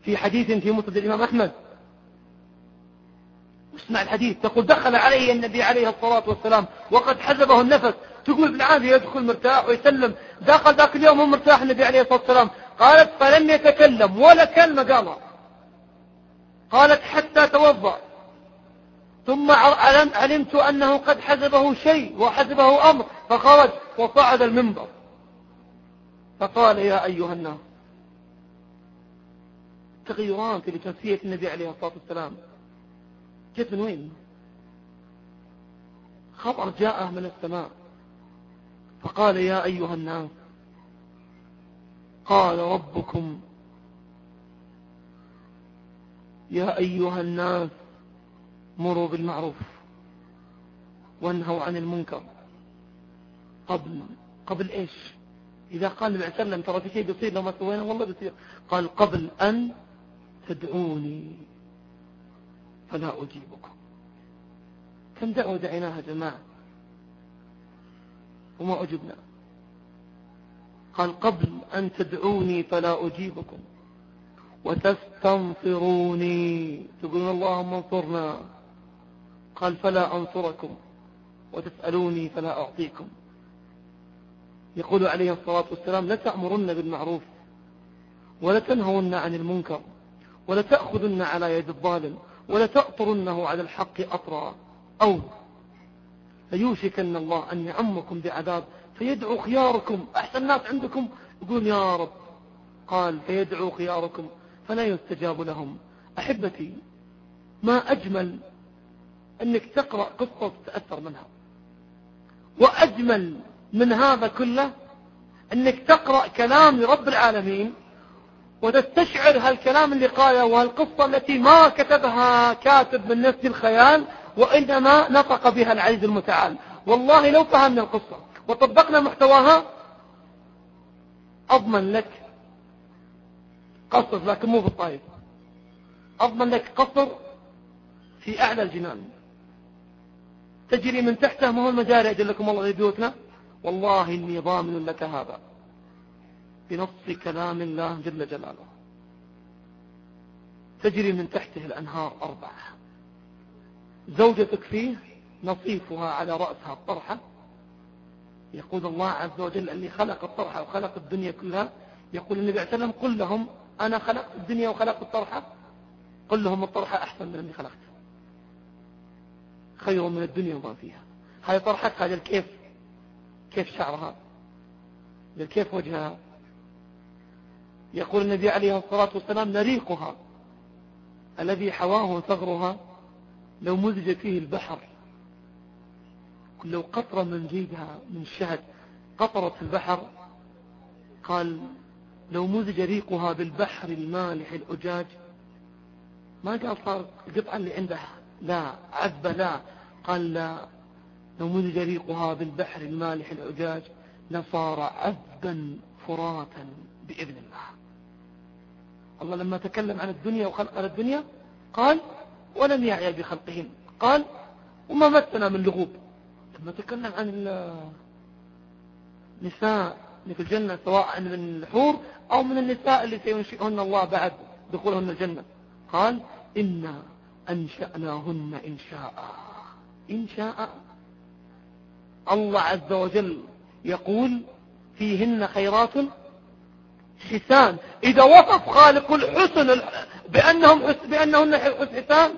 في حديث في مسند الإمام أحمد. اسمع الحديث. تقول دخل علي النبي عليه الصلاة والسلام وقد حزبه النفس. تقول بالعادة يدخل مرتاح ويسلم. دخل ذاك اليوم مرتاح النبي عليه الصلاة والسلام. قالت فلم يتكلم ولا كلمة قالها. قالت حتى توضأ. ثم علمت أنه قد حزبه شيء وحزبه أمر. فخرج وصعد المنبر. فقال يا أيها الناس تغيرات لتنسية النبي عليه الصلاة والسلام. جت من وين؟ خبر جاءه من السماء. فقال يا أيها الناس قال ربكم يا أيها الناس مروا بالمعروف وانهوا عن المنكر. قبل قبل إيش؟ إذا قال النبي عليه وسلم ترى في شيء بيصير لو ما سوينا والله بيصير. قال قبل أن تدعوني فلا أجيبكم. كم دعوة دعيناها جماعة؟ وما أجبنا. قال قبل أن تدعوني فلا أجيبكم. وتستنصروني. تقولون اللهم انصرنا. قال فلا أنصركم. وتسألوني فلا أعطيكم. يقول عليه الصلاة والسلام لا تأمرن بالمعروف ولا تنهون عن المنكر ولا تأخذن على يد الظالم ولا تأطرنه على الحق أطرا. أو فيوشكن الله أن يعمكم بعذاب فيدعو خياركم. أحسن الناس عندكم؟ يقول يا رب. قال فيدعو خياركم. فلا يستجاب لهم. أحبتي ما أجمل أنك تقرأ قصة تتأثر منها. وأجمل من هذا كله أنك تقرأ كلام لرب العالمين وتستشعر هالكلام اللي قاله وهالقصة التي ما كتبها كاتب من نفس الخيال وإنما نطق بها العزيز المتعال. والله لو فهمنا القصة وطبقنا محتواها أضمن لك قصر لكن مو في الطائف. أضمن لك قصر في أعلى الجنان. تجري من تحته ما هو المجاري أجل لكم الله بيوتنا؟ والله إني ضامن لك هذا. بنص كلام الله جل جلاله. تجري من تحته الأنهار أربعة. زوجتك فيه نصيفها على رأسها الطرحة. يقول الله عز وجل اللي خلق الطرحة وخلق الدنيا كلها. يقول النبي عليه وسلم قل لهم أنا خلقت الدنيا وخلقت الطرحة؟ قل لهم الطرحة أحسن من اللي خلقت خير من الدنيا وما فيها. هاي طرحتها هذا الكيف كيف شعرها؟ كيف وجهها؟ يقول النبي عليه الصلاة والسلام نريقها الذي حواه ثغرها لو مزج فيه البحر. لو قطرة من جيدها من شهد قطرت البحر قال لو مزج ريقها بالبحر المالح الأجاج ما قال صار القطعة اللي عندها لا عذبة لا. قال لا لو مزج ريقها بالبحر المالح الأجاج لصار عذبا فراتا بإذن الله. الله لما تكلم عن الدنيا وخلق الدنيا قال ولم يعي بخلقهم قال وما مسنا من لغوب لما تكلم عن النساء اللي في الجنة سواء من الحور أو من النساء اللي سينشئهن الله بعد دخولهن الجنة. قال إنا أنشأناهن إن شاء. إن شاء. الله عز وجل يقول فيهن خيرات حسان. إذا وصف خالق الحسن بأنهم حس بأنهن حسان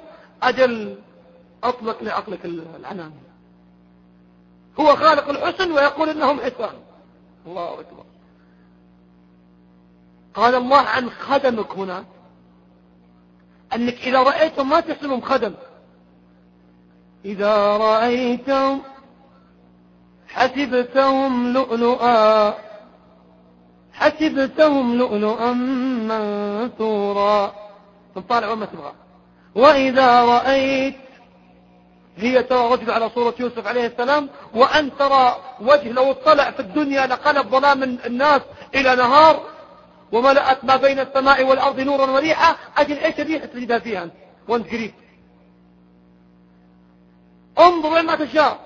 أجل أطلق لعقلك العنان. هو خالق الحسن ويقول إنهم حسان. الله أكبر. قال الله عن خدمك هنا. أنك إذا رأيتهم ما تحسنهم خدم. إذا رأيتهم حسبتهم لؤلؤا. حسبتهم لؤلؤا منثورا. تطالع وما تبغى. وإذا رأيت هي ترى رجل على صورة يوسف عليه السلام وأن ترى وجه لو اطلع في الدنيا لقلب ظلام الناس إلى نهار وملأت ما بين السماء والأرض نورا وريحة أجل إيش الريحة تجدها فيها أنت؟ وأنت قريب. انظر وين ما تشاء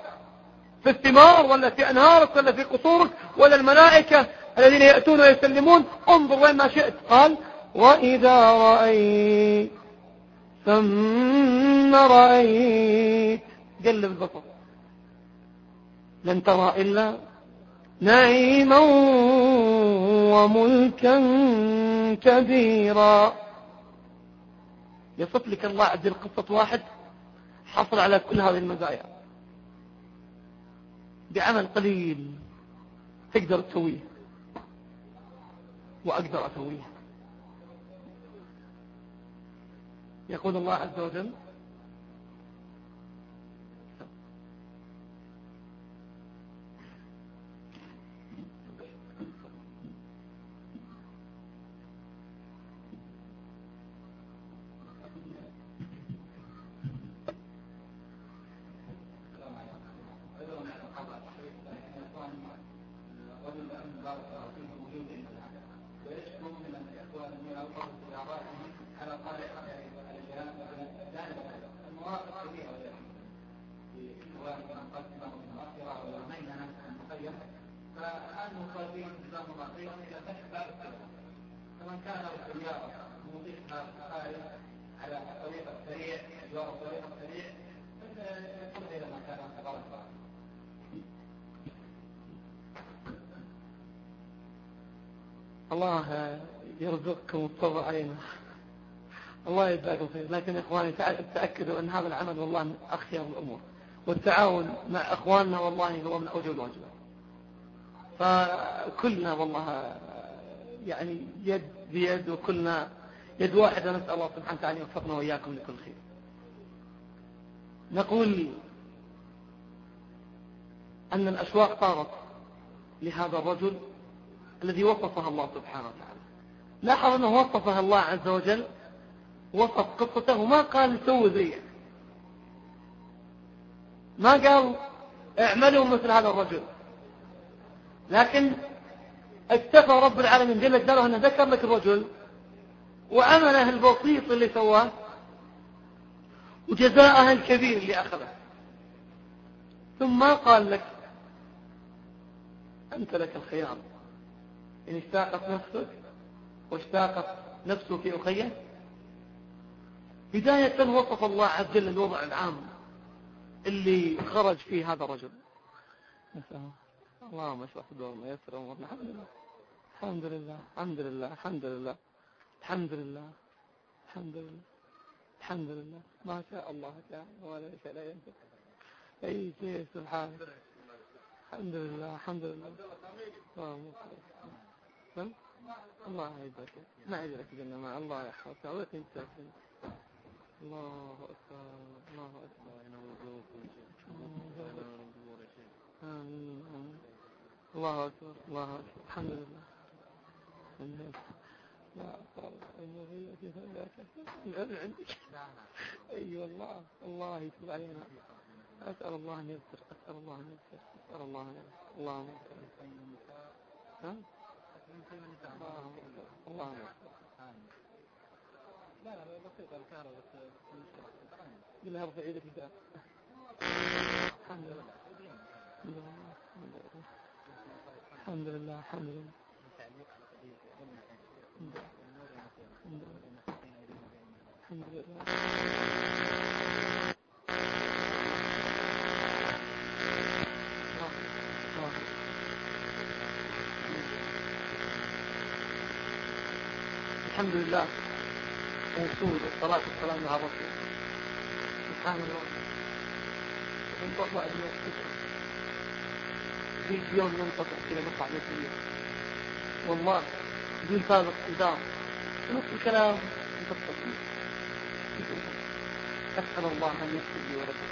في الثمار ولا في أنهارك ولا في قصورك ولا الملائكة الذين يأتون ويسلمون انظر وين ما شئت. قال وإذا رأيت ثم رأيت. قلب البصر لن ترى إلا نعيما وملكا كبيرا. يصف لك الله عز قصة واحد حصل على كل هذه المزايا. بعمل قليل تقدر تسويه. وأقدر أسويه. يقول الله عز وجل الله يرزقكم الصبر علينا. الله يجزاكم خير لكن إخواني تأكدوا أن هذا العمل والله من أخير الأمور. والتعاون مع أخواننا والله هو من أوجه الواجبات. فكلنا والله يعني يد بيد وكلنا يد واحدة. نسأل الله سبحانه وتعالى يوفقنا وإياكم لكل خير. نقول أن الأشواق طارت لهذا الرجل الذي وصفها الله سبحانه وتعالى. لاحظ أنه وصفها الله عز وجل وصف قصته ما قال سووا زيك ما قال اعملوا مثل هذا الرجل. لكن اكتفى رب العالمين جل جلاله أنه ذكر لك الرجل وعمله البسيط اللي سواه وجزاءه الكبير اللي أخذه. ثم قال لك أنت لك الخيار. إن اشتاقت نفسك واشتاقت نفسك أخيه بداية وصف الله عز وجل الوضع العام اللي خرج فيه هذا الرجل. اللهم اشرح صدورنا يسر امورنا الحمد لله. الحمد لله الحمد لله الحمد لله الحمد لله الحمد لله. الحمد لله. ما شاء الله كان ولا شيء لا ينفع أي شيء سبحان الحمد لله الحمد لله. الله يعيدك ما يجرك جنة مع الله يحفظك. ولا تنسى الله أكبر الله أكبر. الله. أكبر الله أكبر. الحمد لله. لا أقر النبي في ذاك عندك. أي والله الله يتوب علينا. أسأل الله أن يذكر أسأل الله أن يذكر أسأل الله أن يذكر اللهم ها؟ اللهم لا لا بسيطة الكهرباء بس قل لها ارفع إيدك انت الحمد لله. الحمد لله. الحمد لله. الحمد لله. موصول والصلاة والسلام على الرسول سبحان الله. تطلع الناس في يوم ننقطع كذا نطلع مسؤولية والله بدون سابق انذار نص الكلام فيه أسأل الله أن يكتب لي ولدك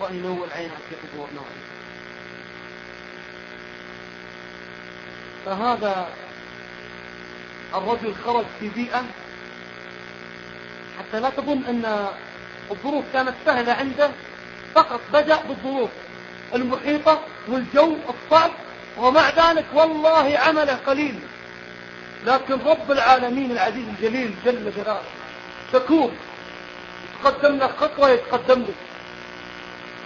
وأن ينور عينك في قبور نوعي. فهذا الرجل خرج في بيئة حتى لا تظن أن الظروف كانت سهلة عنده. فقط بدأ بالظروف المحيطة والجو الصعب. ومع ذلك والله عمله قليل. لكن رب العالمين العزيز الجليل جل جلاله شكور يتقدم لك خطوة يتقدم لك.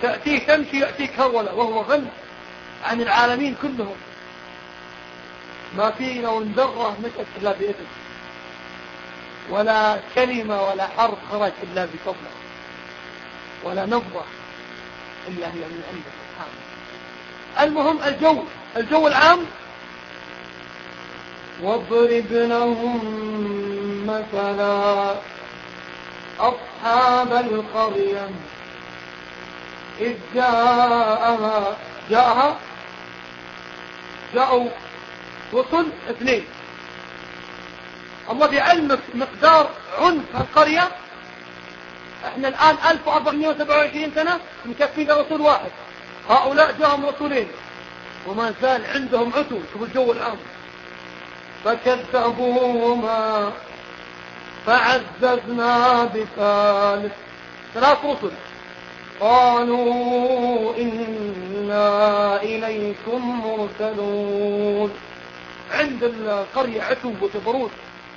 تأتيه تمشي يأتيك هرولة وهو غني عن العالمين كلهم. ما فينا ذرة مشت إلا بإذن ولا كلمة ولا حرف خرج إلا بفضله. ولا نبضة إلا هي من عنده. سبحانه المهم الجو الجو العام واضرب لهم مثلا أصحاب القرية إذ جاءها جاءها جاءوا وصل اثنين. الله بيعلمك مقدار عنف القرية. إحنا الآن 1427 سنة مكفينا رسول واحد. هؤلاء جاءهم رسولين. وما زال عندهم عتو شوف الجو الآن. فكذبوهما فعززنا بثالث ثلاث رسل. قالوا إنا إليكم مرسلون. عند القرية عتو وتبرود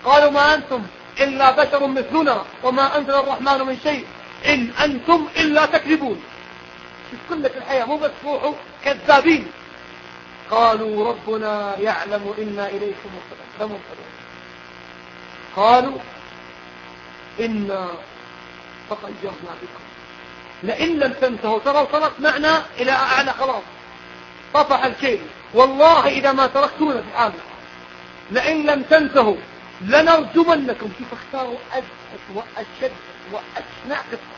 قالوا ما أنتم إلا بشر مثلنا وما أنزل الرحمن من شيء. إن أنتم إلا تكذبون. في كل الحياة مو بس روحوا كذابين. قالوا ربنا يعلم إنا إليكم لمرسلون قالوا إنا تطيرنا بكم لئن لم تنتهوا ترى وصلت معنا إلى أعلى خلاص. طفح الكيل. والله إذا ما تركتونا في حالنا لئن لم تنتهوا لنرجمنكم كيف اختاروا أزهد وأشد وأشنع قصة.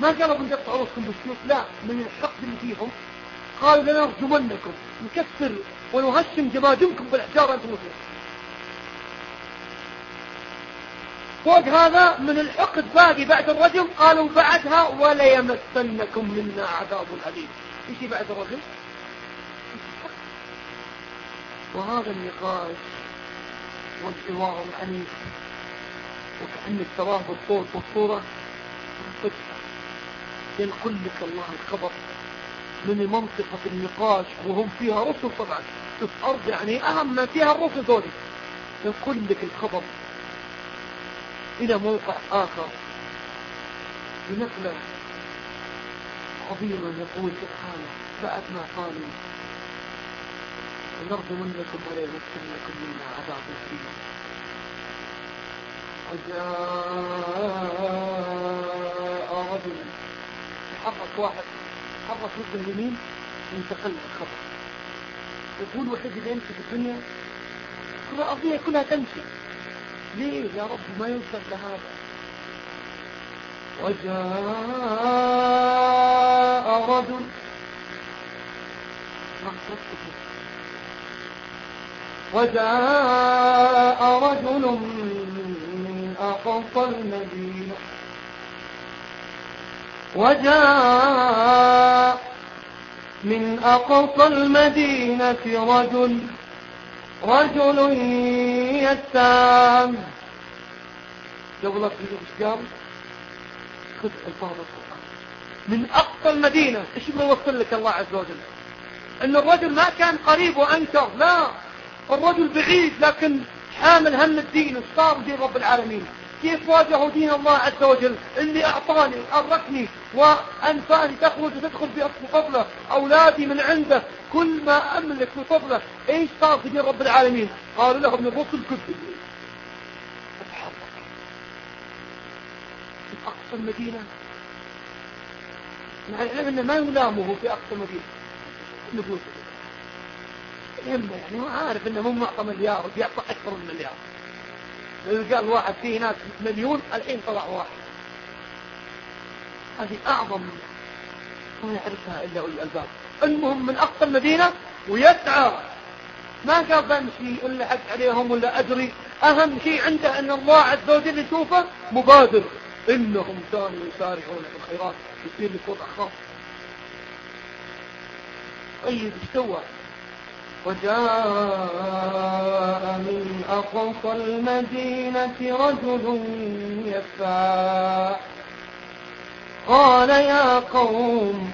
ما قالوا بنقطع رؤوسكم بالسيوف؟ لا من الحقد اللي فيهم قالوا لنرجمنكم نكسر ونهشم جماجمكم بالحجارة أنتم مسلمين فوق هذا من الحقد باقي بعد الرجم قالوا بعدها ولا يمسنكم منا عذاب أليم. إيش بعد الرجم وهذا النقاش والحوار العنيف وكأنك تراه بالصوت والصورة ينقل لك الله الخبر. من منطقة النقاش وهم فيها رسل طبعا. في الأرض يعني أهم ما فيها الرسل دولي ينقل لك الخبر إلى موقع آخر. بنقلة عظيمة يقول سبحانه بعد ما قالوا ونرجو منكم ولا يمكنكم منا عذاب فيه وجاء رجل تحرك واحد. تحرك رجل اليمين وانتقل الخطر يقول وحيد اللي يمشي في الدنيا كل الأرضية كلها تمشي. ليه يا رب ما يوصل لهذا؟ وجاء رجل. وجاء رجل من أقصى المدينة. وجاء من أقصى المدينة رجل رجل يسام. قبل إيش قال خذ الفاظ القرآن. من أقصى المدينة إيش بيوصل لك الله عز وجل؟ إن الرجل ما كان قريب وأنكر لا. الرجل بعيد لكن حامل هم الدين صار دين رب العالمين. كيف واجهوا دين الله عز وجل؟ اللي أعطاني أركني وأنفاني تخرج وتدخل في فضله. أولادي من عنده كل ما أملك في فضله. إيش صار في دين رب العالمين؟ قالوا له ابن الرسل كذب. في أقصى المدينة. مع العلم أنه ما يلامه في أقصى المدينة. نفوسه يهمه يعني هو عارف إنه مو معطى مليار وبيعطى أكثر من مليار قال واحد فيه ناس مليون الحين طلع واحد. هذه أعظم ما يعرفها إلا أولي الألباب. المهم من أقصى المدينة ويسعى. ما قال بمشي ولا حق عليهم ولا أدري. أهم شيء عنده أن الله عز وجل يشوفه مبادر. إنهم كانوا يسارعون في الخيرات يصير لك وضع خاص. طيب استوى وجاء من أقصى المدينة رجل يسعى قال يا قوم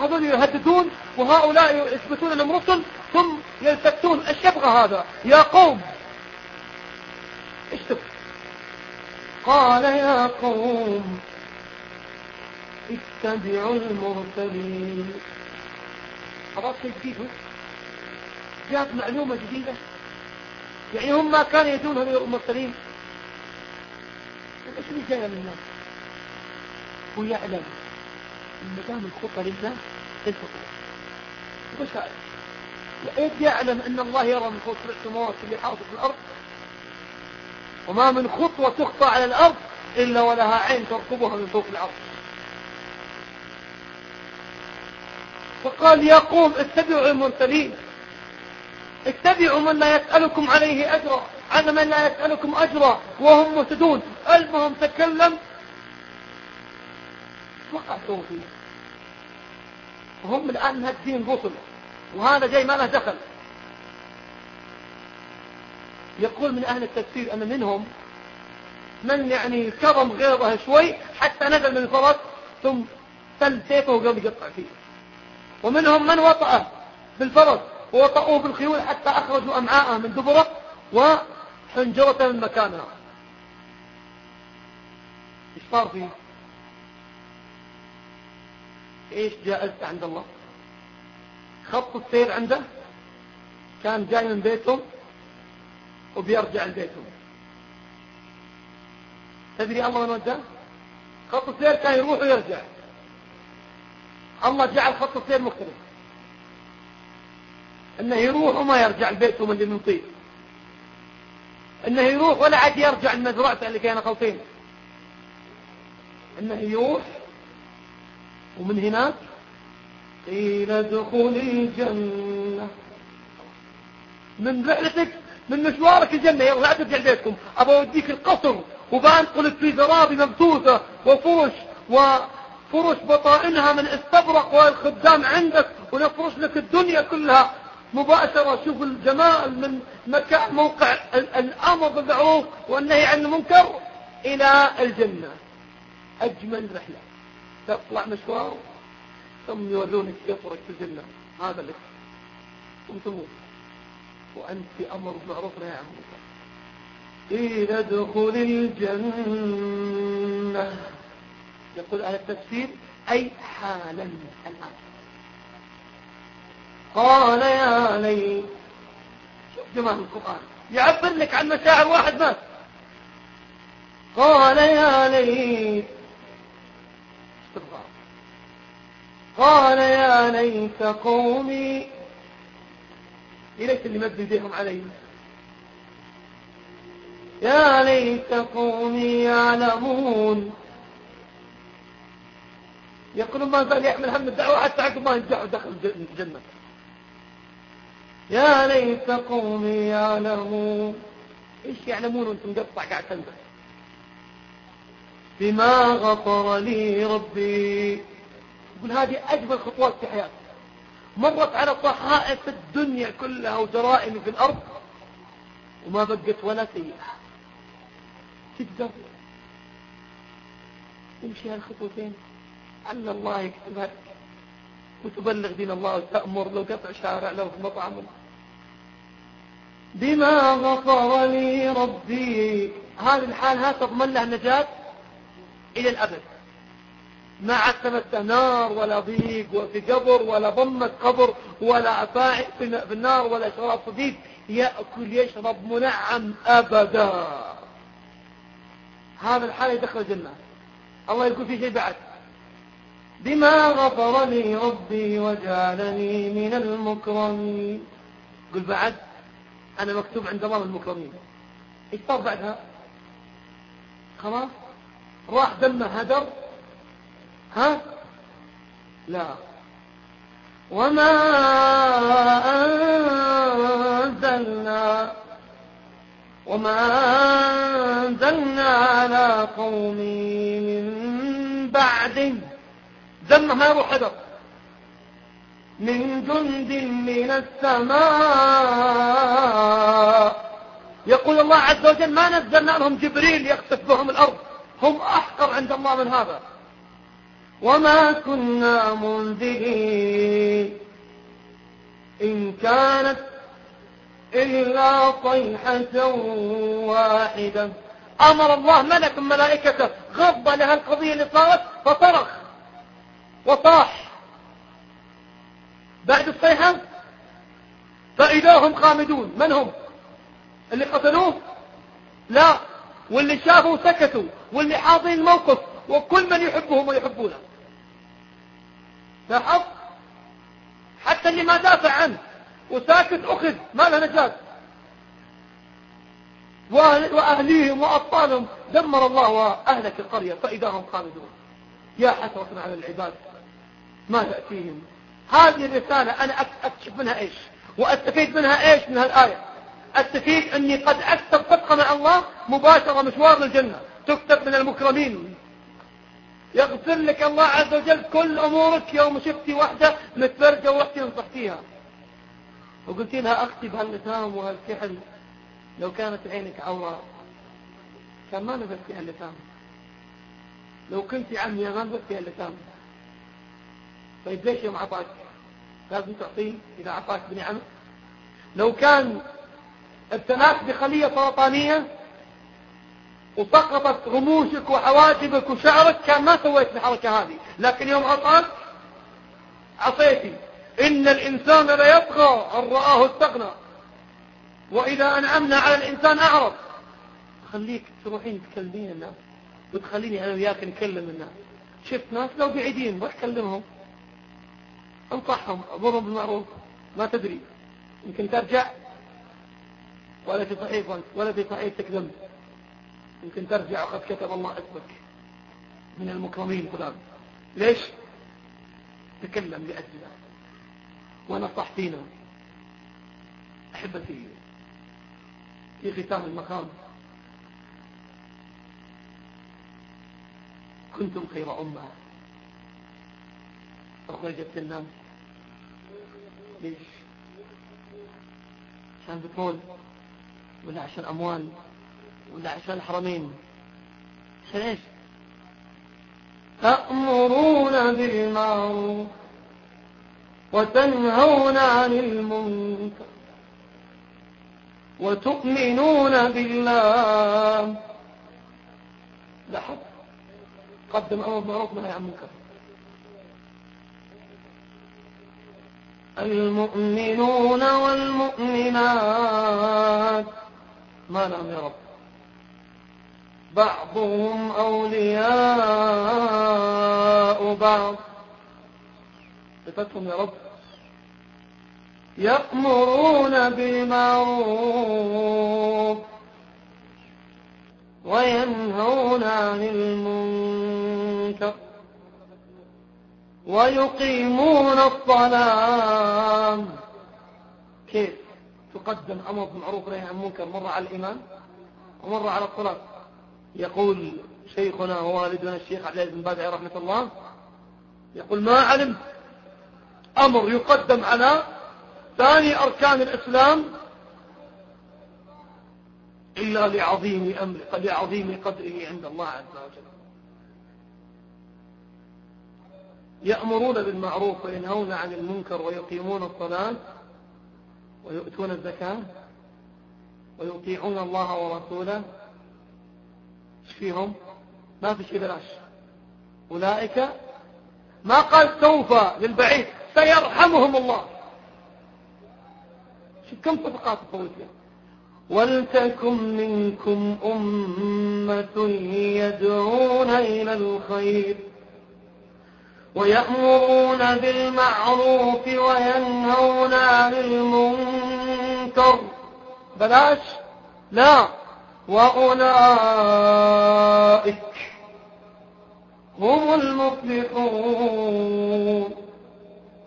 هذول يهددون وهؤلاء يثبتون لهم رسل ثم يلتفتون. يبغى هذا يا قوم. تبغى قال يا قوم اتبعوا المرسلين. شيء جديد جاب معلومة جديدة. يعني هم ما كانوا يدون هم المرسلين إيش اللي جاي من الناس هو يعلم إن دام الخطة لله الخطة وش هذا يعلم أن الله يرى من فوق السماوات اللي حاطط في الأرض. وما من خطوة تخطى على الأرض إلا ولها عين ترقبها من فوق الأرض. فقال يا قوم اتبعوا المرسلين. اتبعوا من لا يسألكم عليه أجرا على من لا يسألكم أجرا وهم مهتدون. المهم تكلم. وقعتوا فيه. وهم الآن مهدين رسل وهذا جاي ما له دخل. يقول من أهل التفسير أن منهم من يعني كرم غيره شوي حتى نزل من الفرس ثم سل سيفه وقام يقطع فيه. ومنهم من وطأ بالفرس ووطأوه بالخيول حتى أخرجوا أمعاءه من دبره وحنجرته من مكانها. إيش صار فيه؟ إيش جائزت عند الله؟ خط السير عنده كان جاي من بيته وبيرجع لبيته تدري الله وين وداه خط السير كان يروح ويرجع. الله جعل خط السير مختلف إنه يروح وما يرجع لبيته من اللي من إنه يروح ولا عاد يرجع لمزرعته اللي كان خلطين. إنه يروح ومن هناك قيل ادخل الجنة. من رحلتك من مشوارك الجنة. لا ترجع لبيتكم. ابى أوديك القصر وبانقلك في زرابي مبثوثة وفرش وفرش بطائنها من استبرق والخدام عندك ونفرش لك الدنيا كلها. مباشرة شوف الجمال من مكان موقع الأمر بالمعروف والنهي عن المنكر إلى الجنة. أجمل رحلة. تطلع مشوار ثم يورونك قصرك في الجنة. هذا لك ثم تموت وأنت في أمر بالمعروف نهي عن المنكر. قيل ادخل الجنة. يقول أهل التفسير أي حالا الآن. قال يا ليت شوف جمال القرآن يعبر لك عن مشاعر واحد مات قال يا ليت قال يا ليت قومي إليك اللي مد يديهم علي. يا ليت قومي يعلمون يقولون ما زال يحمل هم الدعوة حتى عقب ما ينجح ودخل الجنة. يا ليت قومي يعلمون إيش يعلمون وأنتم مقطع قاعد تنزل بما غفر لي ربي. يقول هذه أجمل خطوات في حياتي. مرت على صحائف الدنيا كلها وجرائم في الأرض وما بقت ولا سيئة. تقدر تمشي هالخطوتين؟ عل الله يكتبها وتبلغ دين الله وتأمر لو قطع شارع لو في مطعم بما غفر لي ربي. هذه الحال ها تضمن له النجاة إلى الأبد. ما عتمت نار ولا ضيق وفي قبر ولا ضمة قبر ولا أفاعي في النار ولا شراب صديق يأكل يشرب منعم أبدا. هذا الحال يدخل الجنة. الله يقول في شيء بعد. بما غفر لي ربي وجعلني من المكرمين. قل بعد أنا مكتوب عند الله المكرمين. إيش صار بعدها. خلاص؟ راح دمه هدر. ها؟ لا. وما أنزلنا وما أنزلنا على قومي من بعد ما يروح هدر من جند من السماء. يقول الله عز وجل ما نزلنا لهم جبريل يخسف بهم الأرض. هم أحقر عند الله من هذا. وما كنا منذرين. إن كانت إلا صيحة واحدة. أمر الله ملك ملائكته غض لها القضية اللي صارت فصرخ. وصاح. بعد الصيحة فإذا هم خامدون. من هم؟ اللي قتلوه؟ لا. واللي شافوا سكتوا. واللي حاضرين الموقف. وكل من يحبهم ويحبونه. لاحظ؟ حتى اللي ما دافع عنه. وساكت أخذ ما له نجاة. وأهليهم وأطفالهم دمر الله أهلك القرية فإذا هم خالدون يا حسرة على العباد. ما تأتيهم هذه الرسالة أنا أكتشف منها إيش؟ وأستفيد منها إيش؟ من هالآية. أستفيد أني قد أكتب صدقة مع الله مباشرة مشوار للجنة. تكتب من المكرمين. يغفر لك الله عز وجل كل أمورك يوم شفتي واحدة متفرجة ورحتي نصحتيها وقلت لها أختي بهاللثام وهالكحل لو كانت عينك عورة كان ما نبت فيها اللثام لو كنت عمي ما نبت فيها اللثام طيب ليش يوم عطاك؟ لازم تعطيه إذا عطاك بنعمة. لو كان ابتلاك بخلية سرطانية وسقطت رموشك وحواجبك وشعرك كان ما سويت الحركة هذه. لكن يوم عطاك عصيتي إن الإنسان ليطغى أن رآه استغنى. وإذا أنعمنا على الإنسان أعرض. خليك تروحين تكلمين الناس. وتخليني أنا وياك نكلم الناس. شفت ناس لو بعيدين روح كلمهم. أنصحهم أمرهم بالمعروف ما تدري. يمكن ترجع ولا في صحيفك ولا في صحيفتك ذنب يمكن ترجع وقد كتب الله اسمك من المكرمين فلان ليش؟ تكلم لأجلنا. ونصحتينا. أحبتي في ختام المقام. كنتم خير أمة. أخرجت الناس ليش؟ عشان بترول ولا عشان أموال ولا عشان الحرمين. عشان إيش؟ تأمرون بالمعروف وتنهون عن المنكر وتؤمنون بالله. لحظة قدم أمر معروف نهي عن منكر المؤمنون والمؤمنات ما نعم يا رب بعضهم أولياء بعض. صفتهم يا رب. يأمرون بالمعروف وينهون عن المنكر. ويقيمون الصلاة كيف تقدم أمر بالمعروف ونهي عن المنكر مرة على الإيمان ومرة على الصلاة يقول شيخنا ووالدنا الشيخ عبد العزيز بن باز رحمة الله يقول ما علمت أمر يقدم على ثاني أركان الإسلام إلا لعظيم أمر لعظيم قدره عند الله عز وجل. يأمرون بالمعروف وينهون عن المنكر ويقيمون الصلاة ويؤتون الزكاة ويطيعون الله ورسوله. فيهم؟ ما في شيء بلاش أولئك ما قال سوف للبعيد سيرحمهم الله. كم صفقات تفوت ولتكن منكم أمة يدعون إلى الخير. ويأمرون بالمعروف وينهون عن المنكر. بلاش. لا. وأولئك هم المفلحون.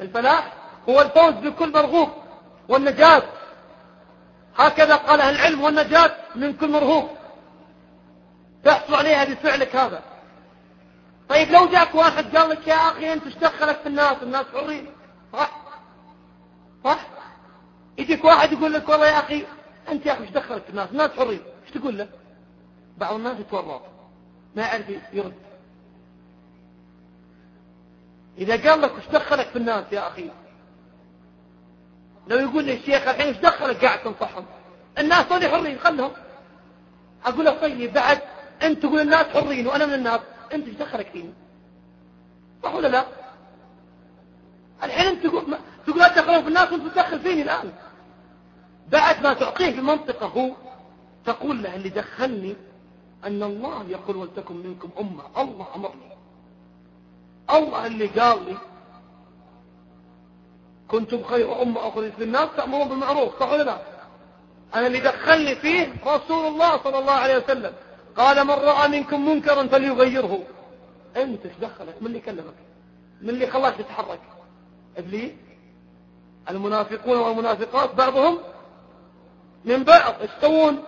الفلاح هو الفوز بكل مرغوب والنجاة. هكذا قال أهل العلم والنجاة من كل مرهوب تحصل عليها بفعلك هذا. طيب لو جاك واحد قال لك يا أخي أنت إيش دخلك في الناس الناس حرين صح؟ صح؟ يجيك واحد يقول لك والله يا أخي أنت يا أخي إيش دخلك في الناس الناس حرين إيش تقول له؟ بعض الناس يتورط. ما يعرف يرد. إذا قال لك إيش دخلك في الناس يا أخي لو يقول لي الشيخ الحين إيش دخلك قاعد تنصحهم. الناس هذول حرين خلهم. أقول له طيب بعد أنت تقول الناس حرين وأنا من الناس. أنت إيش دخلك فيني صح ولا لا؟ الحين أنت تقول تقول في الناس وأنت تدخل فيني الآن؟ بعد ما تعطيه المنطقة هو تقول له اللي دخلني أن الله يقول ولتكن منكم أمة. الله أمرني. الله اللي قال لي كنتم خير أمة أخرجت للناس تأمرون بالمعروف. صح ولا لا؟ أنا اللي دخلني فيه رسول الله صلى الله عليه وسلم. قال من رأى منكم منكرا فليغيره. أنت إيش دخلك؟ من اللي كلمك؟ من اللي خلاك تتحرك؟ إبليس؟ المنافقون والمنافقات بعضهم من بعض يستوون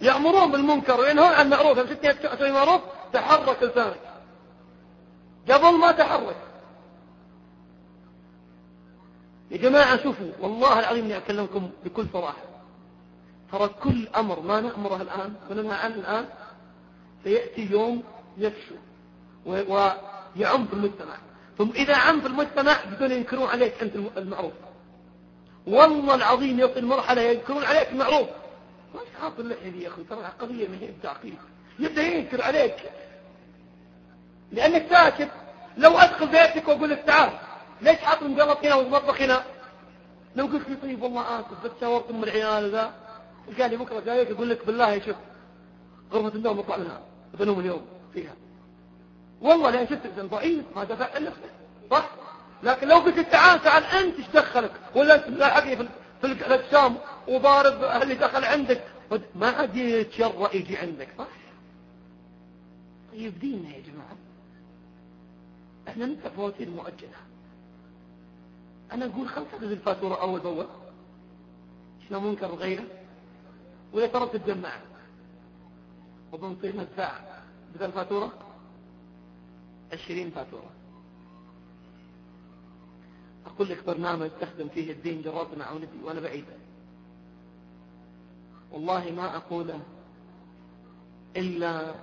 يأمرون بالمنكر وينهون عن المعروف. لما شفت تسوي معروف تحرك لسانك. قبل ما تحرك. يا جماعة شوفوا والله العظيم إني أكلمكم بكل صراحة. ترى كل أمر ما نأمره الآن وننهى عنه الآن سيأتي يوم يفشو ويعم في المجتمع. ثم إذا عم في المجتمع بدون ينكرون عليك أنت المعروف. والله العظيم يصل مرحلة ينكرون عليك المعروف. ما خاطر اللحية دي يا أخي ترى قضية من هي التعقيد يبدأ ينكر عليك. لأنك ساكت. لو أدخل بيتك وأقول لك تعال ليش حاط مقلط هنا والمطبخ هنا؟ لو قلت لي طيب والله اسف بس شاورت أم العيال ذا. قال لي بكرة جايك أقول لك بالله يا شوف غرفة النوم أطلع منها. بنوم اليوم فيها. والله لأن شفت ضعيف ما دفع إلا صح؟ لكن لو قلت تعال تعال أنت إيش دخلك؟ ولا انت في في الأجسام وضارب اللي دخل عندك؟ ما عاد يتشرع يجي عندك صح؟ طيب ديننا يا جماعة إحنا ندفع فواتير مؤجلة. أنا أقول خلص تاخذ الفاتورة أول بأول. شنو منكر غيره؟ ولا ترى تتجمع؟ وبنطينا ندفع بدل الفاتورة؟ عشرين فاتورة. أقول لك برنامج تخدم فيه الدين جربنا عونتي وأنا بعيد والله ما أقوله إلا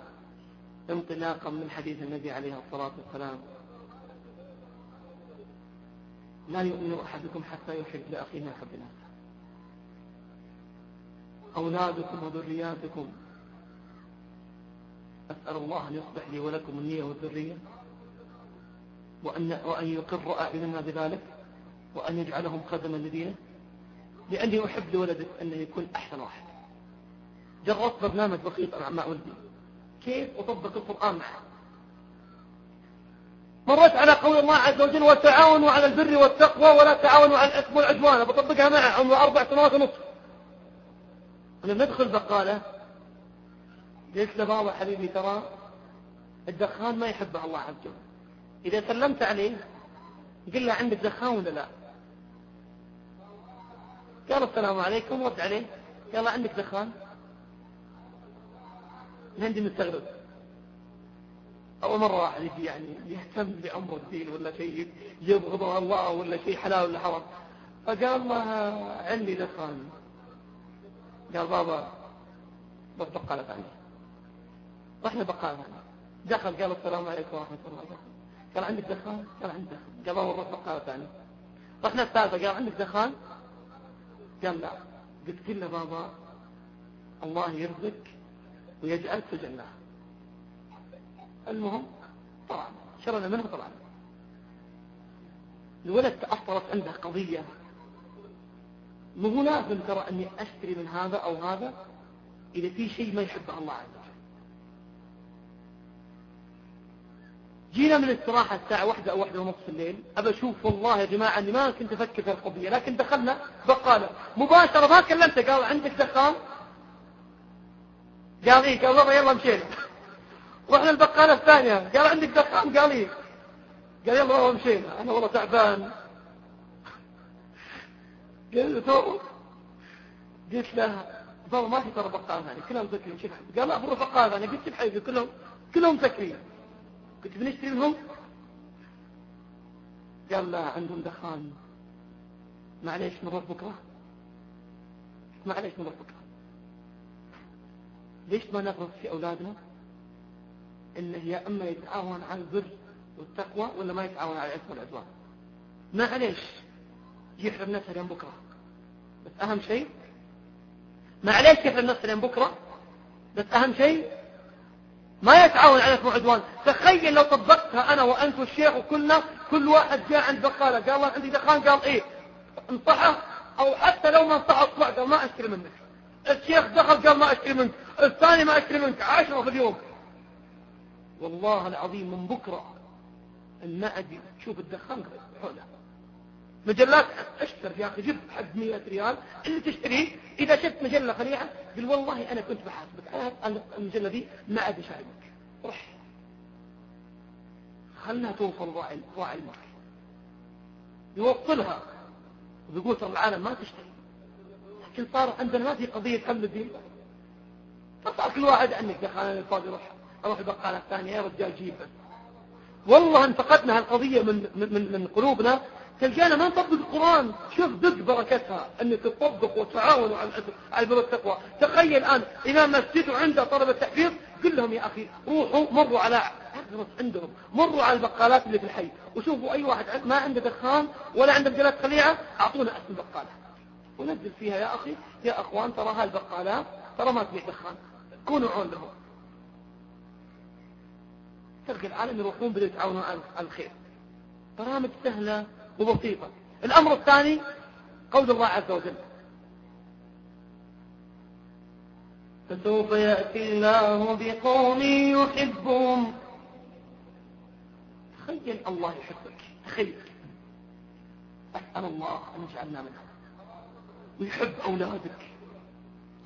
انطلاقا من حديث النبي عليه الصلاة والسلام. لا يؤمن أحدكم حتى يحب لأخيه ما يحب أولادكم وذرياتكم أسأل الله أن يصلح لي ولكم النية والذرية وأن, وأن يقر أعيننا بذلك وأن يجعلهم خدما لدينه لأني أحب لولدي أنه يكون أحسن واحد. جربت برنامج بسيط مع ولدي كيف أطبق القرآن معه؟ مرت على قول الله عز وجل وتعاونوا على البر والتقوى ولا تعاونوا على الإثم والعدوان بطبقها معه عمره أربع سنوات ونصف. ندخل بقالة قلت له بابا حبيبي ترى الدخان ما يحبه الله عز وجل. إذا سلمت عليه قل له عندك دخان ولا لا؟ قال السلام عليكم رد عليه. قال عندك دخان؟ عندي مستغرب. أول مرة واحد يجي يعني يهتم بأمر الدين ولا شيء يبغض الله ولا شيء حلال ولا حرام. فقال ما عندي دخان. قال بابا بس بقالة ثانية رحنا بقالة دخل قال السلام عليكم ورحمة الله قال عندك دخان؟ قال عندي دخان. بابا بس بقالة ثانية رحنا الثالثة قال عندك دخان؟ قال لا. قلت له بابا الله يرزقك ويجعلك في الجنة. المهم طلع شرنا منه طلع الولد تأثرت عنده قضية. مو لازم ترى أني أشتري من هذا أو هذا؟ إذا في شيء ما يحبه الله عز وجل جينا من الاستراحة الساعة واحدة أو واحدة ونصف الليل أبى أشوف والله يا جماعة أني ما كنت أفكر في القضية لكن دخلنا بقالة. مباشرة ما كلمته قال عندك دخان قال إيه؟ قال والله يلا مشينا. رحنا البقالة الثانية قال عندك دخان قال إيه؟ قال يلا والله مشينا. أنا والله تعبان. قال له قلت له بابا ما في ترى بقالة ثانية كلهم مسكرين قال لا أفرض بقالة ثانية قلت بحيث كلهم كلهم مسكرين قلت بنشتري منهم؟ قال لا عندهم دخان. معليش نروح بكرة. معليش نروح بكرة. ليش ما نغرس في أولادنا؟ إنه يا أما يتعاون على البر والتقوى ولا ما يتعاون على الإثم والعدوان. معليش يحرم نفسه لين بكرة. بس أهم شيء معليش يحرم نفسه لين بكرة. بس أهم شيء ما يتعاون اسمه عدوان. تخيل لو طبقتها أنا وأنت والشيخ وكلنا كل واحد جاء عند بقالة قال الله عندي دخان قال إيه؟ انصحه أو حتى لو ما انصحه اطلع قال ما أشتري منك. الشيخ دخل قال ما أشتري منك. الثاني ما أشتري منك. عشرة في اليوم. والله العظيم من بكرة المعدي تشوف الدخان حوله مجلات أشتر يا أخي جيب حق 100 ريال اللي تشتريه إذا شفت مجلة خليعه قل والله أنا كنت بحاسبك أنا المجلة دي ما عاد شايفك روح خلنا توصل راعي راعي المرء يوصلها. ويقول ترى العالم ما تشتري. لكن صار عندنا ما في قضية حمل الدين. فصار كل واحد عنك دخل أنا الفاضي روح. أروح البقالة الثانية يا رجال جيب. والله انفقدنا هالقضية من من من قلوبنا تلقانا ما نطبق القرآن. شوف دق بركتها إنك تطبق وتعاونوا على البر والتقوى تخيل الآن إمام مسجد وعنده طلبة تحفيظ قل لهم يا أخي روحوا مروا على عندهم مروا على البقالات اللي في الحي. وشوفوا أي واحد ما عنده دخان ولا عنده مجلات خليعة أعطونا اسم البقالة. ونزل فيها يا أخي يا أخوان ترى هاي البقالات ترى ما تبيع دخان. كونوا عون لهم. تلقى العالم يروحون بدأوا يتعاونون على الخير. برامج سهلة. وبسيطة. الأمر الثاني قول الله عز وجل. فسوف يأتي الله بقوم يحبهم. تخيل الله يحبك. تخيل. أسأل الله أن يجعلنا منهم. ويحب أولادك.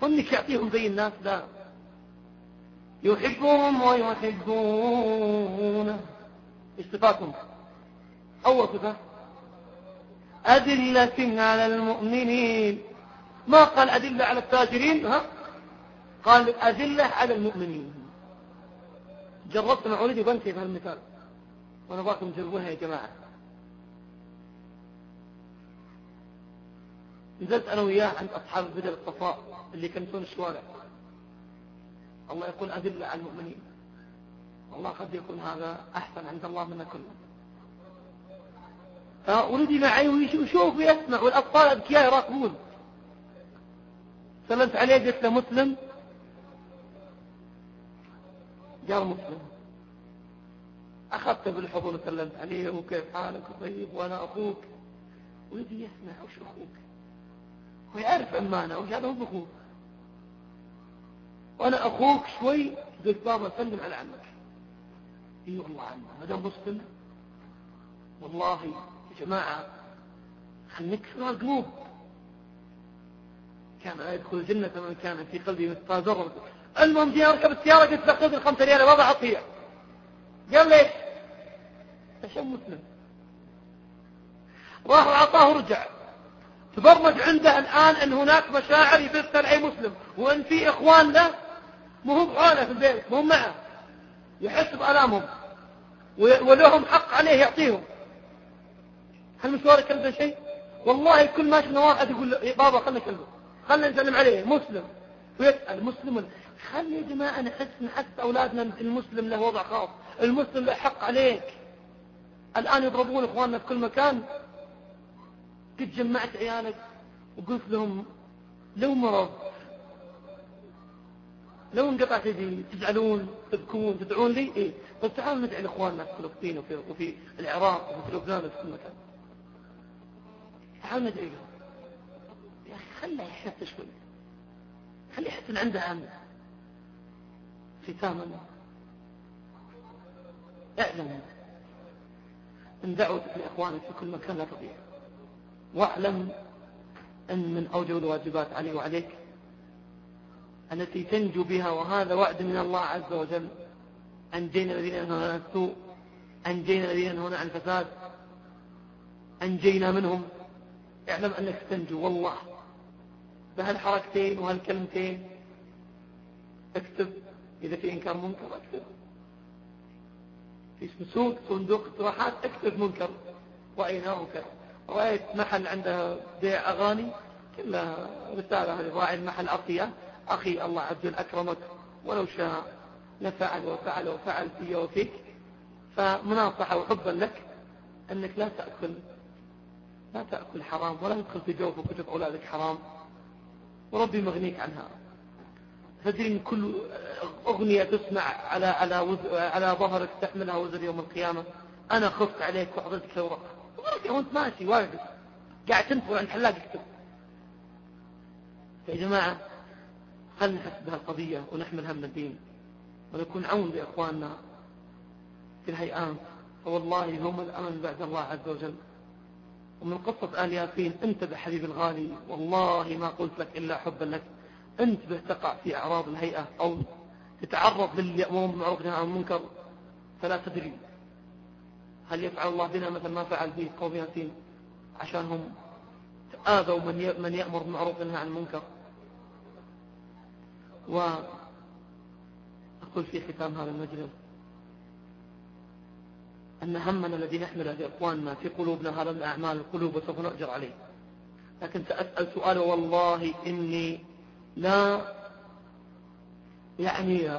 ظنك يعطيهم زي الناس لا. يحبهم ويحبونه. إيش صفاتهم؟ أول صفة أدلة على المؤمنين. ما قال أدلة على التاجرين؟ ها؟ قال أدلة على المؤمنين. جربت مع ولدي بنتي في هالمثال. وأنا باكم تجربوها يا جماعة. نزلت أنا وياه عند أصحاب بدل الصفاء اللي كنتون الشوارع. الله يقول أدلة على المؤمنين. والله قد يكون هذا أحسن عند الله منا كلنا. فولدي معي ويشوف ويسمع والأطفال أذكياء يراقبون. سلمت عليه قلت له مسلم. قال مسلم أخذته بالحضن وسلمت عليه وكيف حالك طيب؟ وأنا أخوك. ولدي يسمع وش أخوك؟ ويعرف أمانة وش هذا؟ هو أخوك وأنا أخوك شوي. قلت بابا سلم على عمك. إي والله عمه هذا مسلم. والله يا جماعة نكسر القلوب كان يدخل الجنة من كان في قلبي مثقال ذرة. المهم جينا اركب السيارة قلت له خذ الخمسة ريال بابا عطية قال ليش؟ عشان مسلم. راح وعطاه ورجع. تبرمج عنده الآن أن هناك مشاعر يبث أي مسلم. وأن في إخوان له مو بحاله في البيت مو معه. يحس بألامهم. ولهم حق عليه يعطيهم. هل مشوار كلبه شيء؟ والله كل ما شفنا واحد يقول بابا خلنا كلبه. خلنا نسلم عليه مسلم. ويسأل مسلم. خلي يا جماعة نحس نحس أولادنا المسلم له وضع خاص. المسلم له حق عليك. الآن يضربون إخواننا في كل مكان. قد جمعت عيالك وقلت لهم لو مرض لو انقطعت يدي تزعلون تبكون تدعون لي؟ إيه. طيب تعالوا ندعي لإخواننا في فلسطين وفي, وفي العراق وفي لبنان وفي كل مكان. ندعي لهم يا أخي خليه يحس شوي. خليه يحس إن عنده أمن ختاما اعلم. إن دعوتك لاخوانك في كل مكان لا تضيع. واعلم إن من أوجب الواجبات علي وعليك التي تنجو بها وهذا وعد من الله عز وجل. أنجينا الذين ينهون عن السوء أنجينا الذين ينهون عن الفساد أنجينا منهم. اعلم أنك تنجو والله. بهالحركتين وهالكلمتين اكتب إذا في إنكار منكر أكتب. في سوق صندوق اقتراحات اكتب منكر. رأيناه رأيت محل عنده بيع أغاني كلها رسالة راعي المحل أعطيه أخي الله عز وجل أكرمك ولو شاء لفعل وفعل وفعل في وفيك. فمناصحة وحبا لك أنك لا تأكل لا تأكل حرام ولا تدخل في جوف وكتب أولادك حرام. وربي مغنيك عنها. تدري ان كل أغنية تسمع على على على ظهرك تحملها وزر يوم القيامة. أنا خفت عليك وحضرتك ورقة وأنت ماشي واقف. قاعد تنفر عند حلاق اكتب يا جماعة خلنا نحس بهالقضية ونحمل هم الدين. ونكون عون لإخواننا في الهيئات. فوالله هم الأمن بعد الله عز وجل. ومن قصة آل ياسين انتبه حبيبي الغالي والله ما قلت لك إلا حبا لك. انتبه تقع في أعراض الهيئة أو تتعرض للي يأمرون بالمعروف عن المنكر فلا تدري هل يفعل الله بنا مثل ما فعل به قوم ياسين عشان هم آذوا من يأمر بالمعروف عن المنكر. وأقول في ختام هذا المجلس أن همنا الذي نحمله لإخواننا في قلوبنا هذا من أعمال القلوب وسوف نؤجر عليه. لكن سأسأل سؤال والله إني لا يعني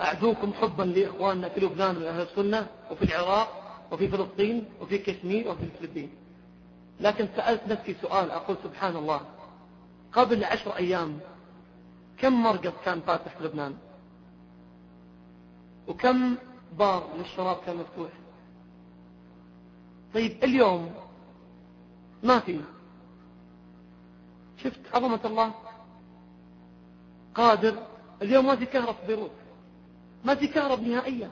أعدوكم حبا لإخواننا في لبنان من أهل السنة وفي العراق وفي فلسطين وفي كشمير وفي الفلبين. لكن سألت نفسي سؤال أقول سبحان الله قبل عشر أيام كم مرقد كان فاتح في لبنان؟ وكم بار للشراب كان مفتوح. طيب اليوم ما في؟ شفت عظمة الله؟ قادر. اليوم ما في كهرب في بيروت. ما في كهرب نهائيا.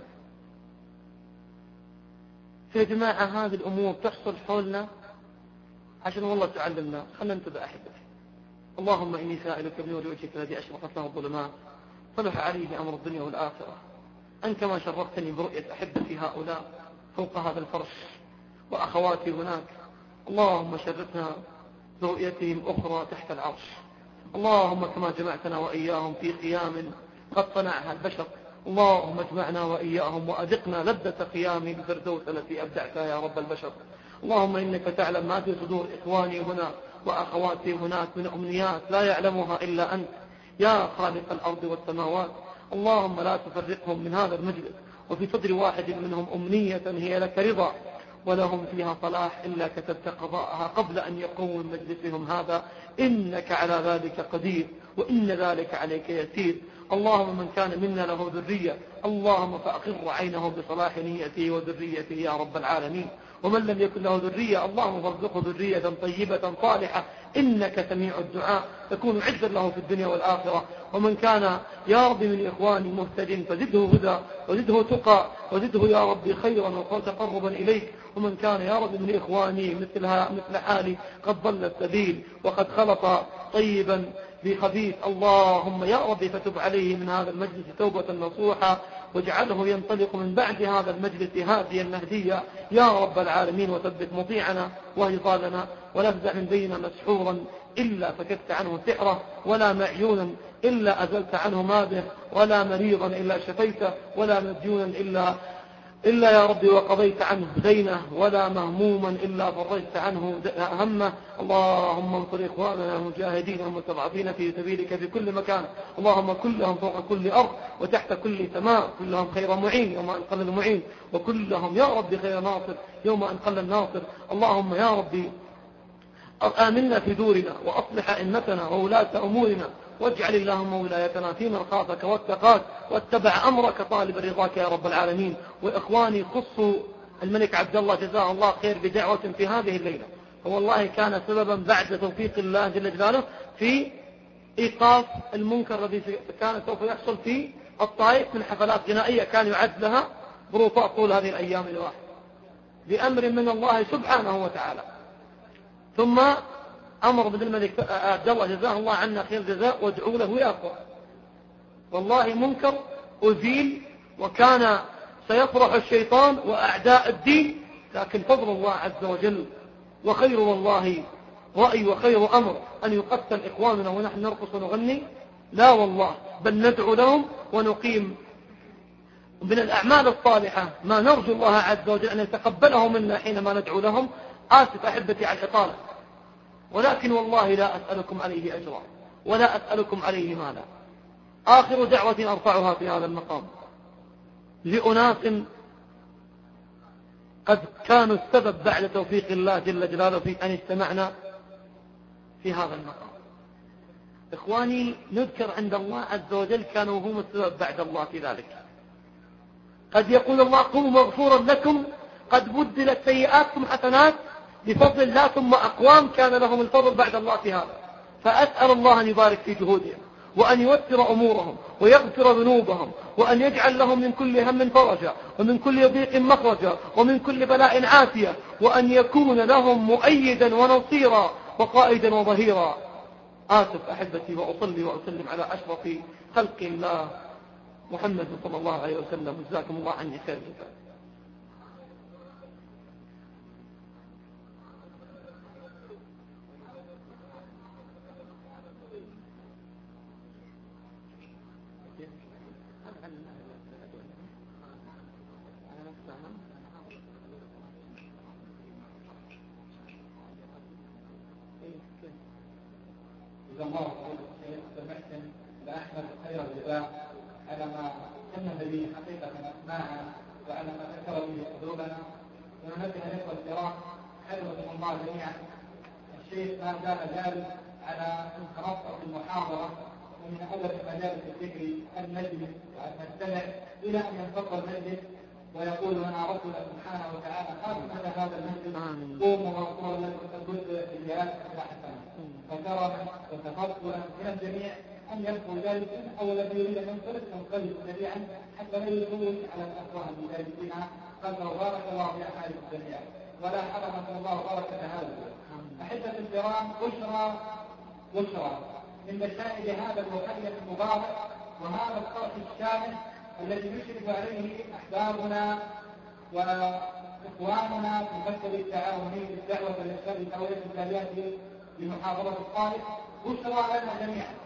يا جماعة هذه الأمور تحصل حولنا عشان والله تعلمنا. خلنا ننتبه أحبتي. اللهم إني سائلك بنور وجهك الذي أشرقت له الظلمات. صلح عليه أمر الدنيا والآخرة. أن كما شرفتني برؤية أحبتي هؤلاء فوق هذا الفرش وأخواتي هناك. اللهم شرفنا برؤيتهم أخرى تحت العرش. اللهم كما جمعتنا وإياهم في قيام قد صنعها البشر. اللهم اجمعنا وإياهم وأذقنا لذة قيام الفردوس التي أبدعتها يا رب البشر. اللهم إنك تعلم ما في صدور إخواني هنا وأخواتي هناك من أمنيات لا يعلمها إلا أنت. يا خالق الأرض والسماوات اللهم لا تفرقهم من هذا المجلس وفي صدر واحد منهم أمنية هي لك رضا ولهم فيها صلاح إلا كتبت قضاءها قبل أن يقوم مجلسهم هذا. إنك على ذلك قدير وإن ذلك عليك يسير. اللهم من كان منا له ذرية اللهم فأقر عينه بصلاح نيته وذريته يا رب العالمين. ومن لم يكن له ذرية اللهم فارزقه ذرية طيبة صالحة إنك سميع الدعاء تكون عزا له في الدنيا والآخرة. ومن كان رب من إخواني مهتد فزده هدى وزده تقى وزده يا رب خيرا وتقربا إليك. ومن كان رب من إخواني مثلها مثل حالي قد ضل السبيل وقد خلط طيبا بخبيث. اللهم يا رب فتب عليه من هذا المجلس توبة نصوحا. واجعله ينطلق من بعد هذا المجلس هاديا مهديا. يا رب العالمين وثبت مطيعنا وهضالنا ولا تدع من بيننا مسحورا إلا فكدت عنه سحره ولا معيونا إلا أزلت عنه ماده ولا مريضا إلا شفيته ولا مديونا إلا إلا يا ربي وقضيت عنه دينه ولا مهموما إلا فرجت عنه همه. اللهم انصر إخواننا المجاهدين المستضعفين في سبيلك في كل مكان. اللهم كلهم فوق كل أرض وتحت كل سماء. كلهم خير معين يوم أن قل المعين. وكلهم يا ربي خير ناصر يوم أن قل الناصر. اللهم يا ربي آمنا في دورنا وأصلح أئمتنا وولاة أمورنا واجعل اللهم ولايتنا في من خافك واتقاك واتبع أمرك طالب رضاك يا رب العالمين. وإخواني خصوا الملك عبد الله جزاه الله خير بدعوة في هذه الليلة. فوالله كان سببا بعد توفيق الله جل جلاله في إيقاف المنكر الذي كان سوف يحصل في الطائف من حفلات غنائية كان يعد لها بروفات طول هذه الأيام الواحد بأمر من الله سبحانه وتعالى. ثم أمر بن الملك عبد الله جزاه الله عنا خير جزاء وادعوا له يا أخوة. والله منكر أزيل وكان سيفرح الشيطان وأعداء الدين لكن فضل الله عز وجل وخير والله رأي وخير أمر أن يقتل إخواننا ونحن نرقص ونغني. لا والله بل ندعو لهم ونقيم. من الأعمال الصالحة ما نرجو الله عز وجل أن يتقبله منا حينما ندعو لهم. آسف أحبتي على الإطالة. ولكن والله لا أسألكم عليه أجرا ولا أسألكم عليه مالا. آخر دعوة أرفعها في هذا المقام. لأناس قد كانوا السبب بعد توفيق الله جل جلاله في أن اجتمعنا في هذا المقام. إخواني نذكر عند الله عز وجل كانوا هم السبب بعد الله في ذلك. قد يقول الله قوموا مغفورا لكم قد بدلت سيئاتكم حسنات بفضل الله ثم أقوام كان لهم الفضل بعد الله في هذا. فأسأل الله أن يبارك في جهودهم وأن يوسر أمورهم ويغفر ذنوبهم وأن يجعل لهم من كل هم فرجا ومن كل ضيق مخرجا ومن كل بلاء عافية وأن يكون لهم مؤيدا ونصيرا وقائدا وظهيرا. آسف أحبتي وأصلي وأسلم على أشرف خلق الله محمد صلى الله عليه وسلم. جزاكم الله عني خير جزاك
إذا الله سمحتم لأحمد خير الجزاء على ما كمل به أسماعنا وعلى ما ذكر به قلوبنا وننبه الإخوة الكرام حفظكم الله جميعا الشيخ ما زال جالس على تنصت المحاضرة ومن أول مجالس الذكر أن نجلس وأن نستمع إلى أن ينفض المجلس ويقول لنا ربنا سبحانه وتعالى خاتم على هذا المسجد قوموا واغفروا لكم الجزء الزيادة إلى حسنة فكرما وتفضلا من الجميع أن يبقوا جالسا أو الذي يريد أن ينصرف ينصرف سريعا حتى لا يلقون على الأفواه الجالسين قدر بارك الله في أحاديث الجميع ولا حرمك الله بركة هذا. أحبة الكرام بشرى بشرى. من مشاهد هذا المحيط المبارك وهذا الصرف الشامل الذي يشرف عليه أحبابنا وإخواننا في المكتب التعاوني للدعوة والإرشاد الدولية التالية بمحافظة الطائف. بشرى لنا جميعا.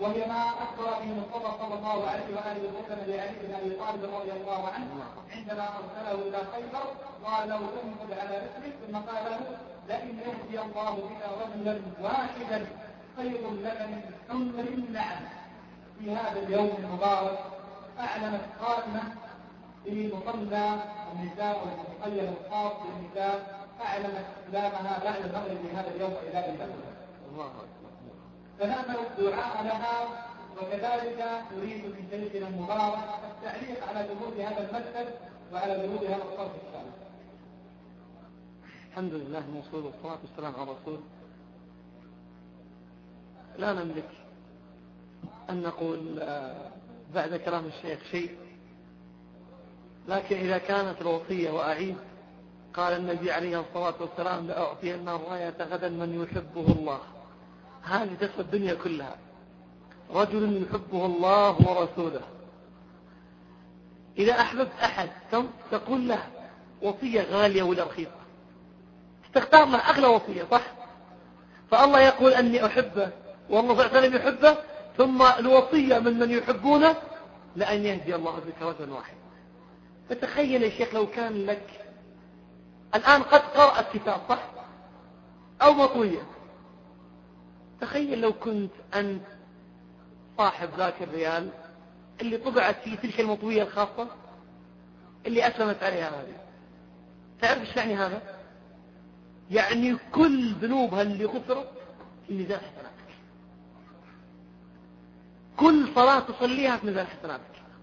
وهي ما أخبر به المصطفى صلى الله عليه وآله وسلم لعلي بن أبي طالب رضي الله عنه عندما أرسله إلى خيبر قال له انقل على رسلك ثم قال له لئن يهدي الله بك رجلا واحدا خير لك من حمر النعم في هذا اليوم المبارك أعلنت قائمة في مصلى النساء والمخيم الخاص بالنساء أعلنت إسلامها بعد المغرب في هذا اليوم إلى الفتوى. الله أكبر. فنأمل الدعاء لها وكذلك نريد من شيخنا المبارك التعليق على جهود هذا المكتب وعلى جهود هذا الصرف الشامل.
الحمد لله الموصول والصلاة والسلام على رسول. لا نملك أن نقول آه، بعد كلام الشيخ شيء. لكن إذا كانت الوصية وأعيد قال النبي عليه الصلاة والسلام لأعطين الراية غدا من يحبه الله. هذه تسوى الدنيا كلها. رجل يحبه الله ورسوله. إذا أحببت أحد تقول له وصية غالية ولا رخيصة؟ تختار له أغلى وصية صح؟ فالله يقول أني أحبه والله صلى الله عليه وسلم يحبه ثم الوصية من من يحبونه لأن يهدي الله بك رجلا واحد فتخيل يا شيخ لو كان لك الآن قد قرأ الكتاب صح؟ أو مطوية. تخيل لو كنت أنت صاحب ذاك الريال اللي طبعت في تلك المطوية الخاصة اللي أسلمت عليها هذه. تعرف إيش يعني هذا؟ يعني كل ذنوبها اللي غفرت في ميزان حسناتك كل صلاة تصليها في ميزان حسناتك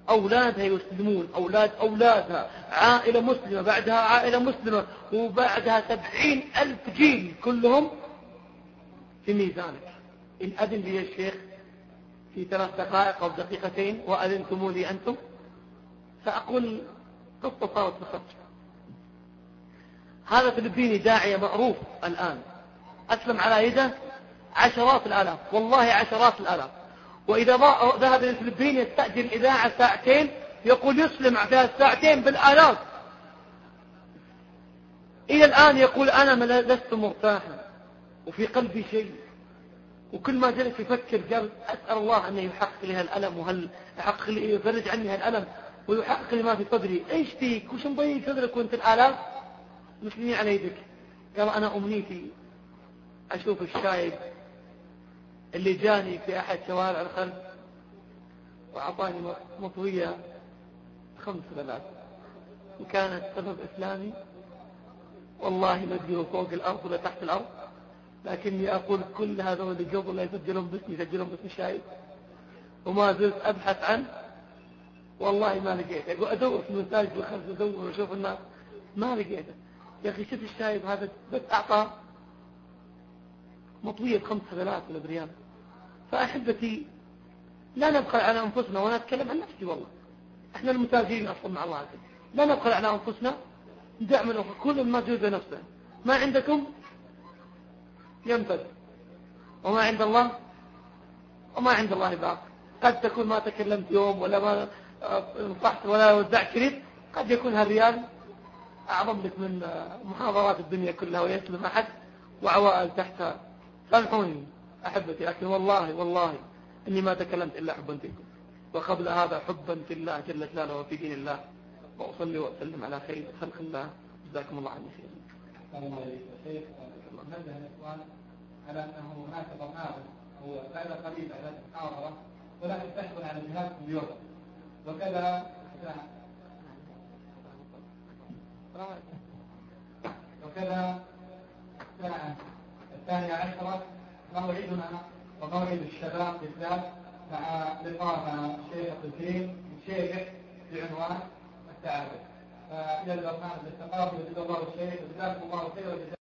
أولادها يسلمون أولاد أولادها عائلة مسلمة بعدها عائلة مسلمة وبعدها سبعين ألف جيل كلهم في ميزانك. إن أذن لي الشيخ في ثلاث دقائق أو دقيقتين وأذنتم لي أنتم فأقول قصة صارت بخط. هذا فلبيني داعية معروف الآن. أسلم على يده عشرات الآلاف والله عشرات الآلاف. وإذا ذهب إلى الفلبين يستأجر الإذاعة ساعتين يقول يسلم فيها الساعتين بالآلاف. إلى الآن يقول أنا لست مرتاحا. وفي قلبي شيء. وكل ما جلس يفكر قال أسأل الله أن يحقق لي هالألم وهل يحقق لي يفرج عني هالألم ويحقق لي ما في صدري إيش فيك؟ وش مضيق صدرك وأنت الآلاف مسلمين على يدك. قال أنا أمنيتي أشوف الشايب اللي جاني في أحد شوارع الخلف وأعطاني مطوية خمس بلاد وكانت سبب إسلامي والله ما اديه فوق الأرض ولا تحت الأرض. لكني أقول كل هذول قبل لا يسجلون باسمي يسجلون باسم شايب وما زلت أبحث عنه والله ما لقيته. أدور في المساجد والخلف أدور وأشوف الناس ما لقيته. يا أخي شوف الشايب هذا؟ بس أعطاه مطوية بخمس حبلات ولا بريال. فأحبتي لا نبخل على أنفسنا وأنا أتكلم عن نفسي والله. إحنا المتاجرين أصلا مع الله لا نبخل على أنفسنا الأخرى كل ما جود نفسه. ما عندكم؟ ينفذ وما عند الله وما عند الله باق. قد تكون ما تكلمت يوم ولا ما نصحت ولا وزعت شريط قد يكون هالريال أعظم لك من محاضرات الدنيا كلها ويسلم أحد وعوائل تحتها سامحوني أحبتي لكن والله والله إني ما تكلمت إلا حبا فيكم. وقبل هذا حبا في الله جل جلاله وفي دين الله. وأصلي وأسلم على خير خلق الله. جزاكم الله عني خير.
نبه الإخوان على أنه هناك برنامج هو بعد قليل على المحاضرة ولكن تحصل على جهاز كمبيوتر وكذا وكذا الساعة الثانية عشرة موعدنا وموعد الشباب بالذات مع لقاء الشيخ الدين الشيخ بعنوان التعابد إلى البرنامج الثقافي جزاه الله الشيخ جزاكم الله خير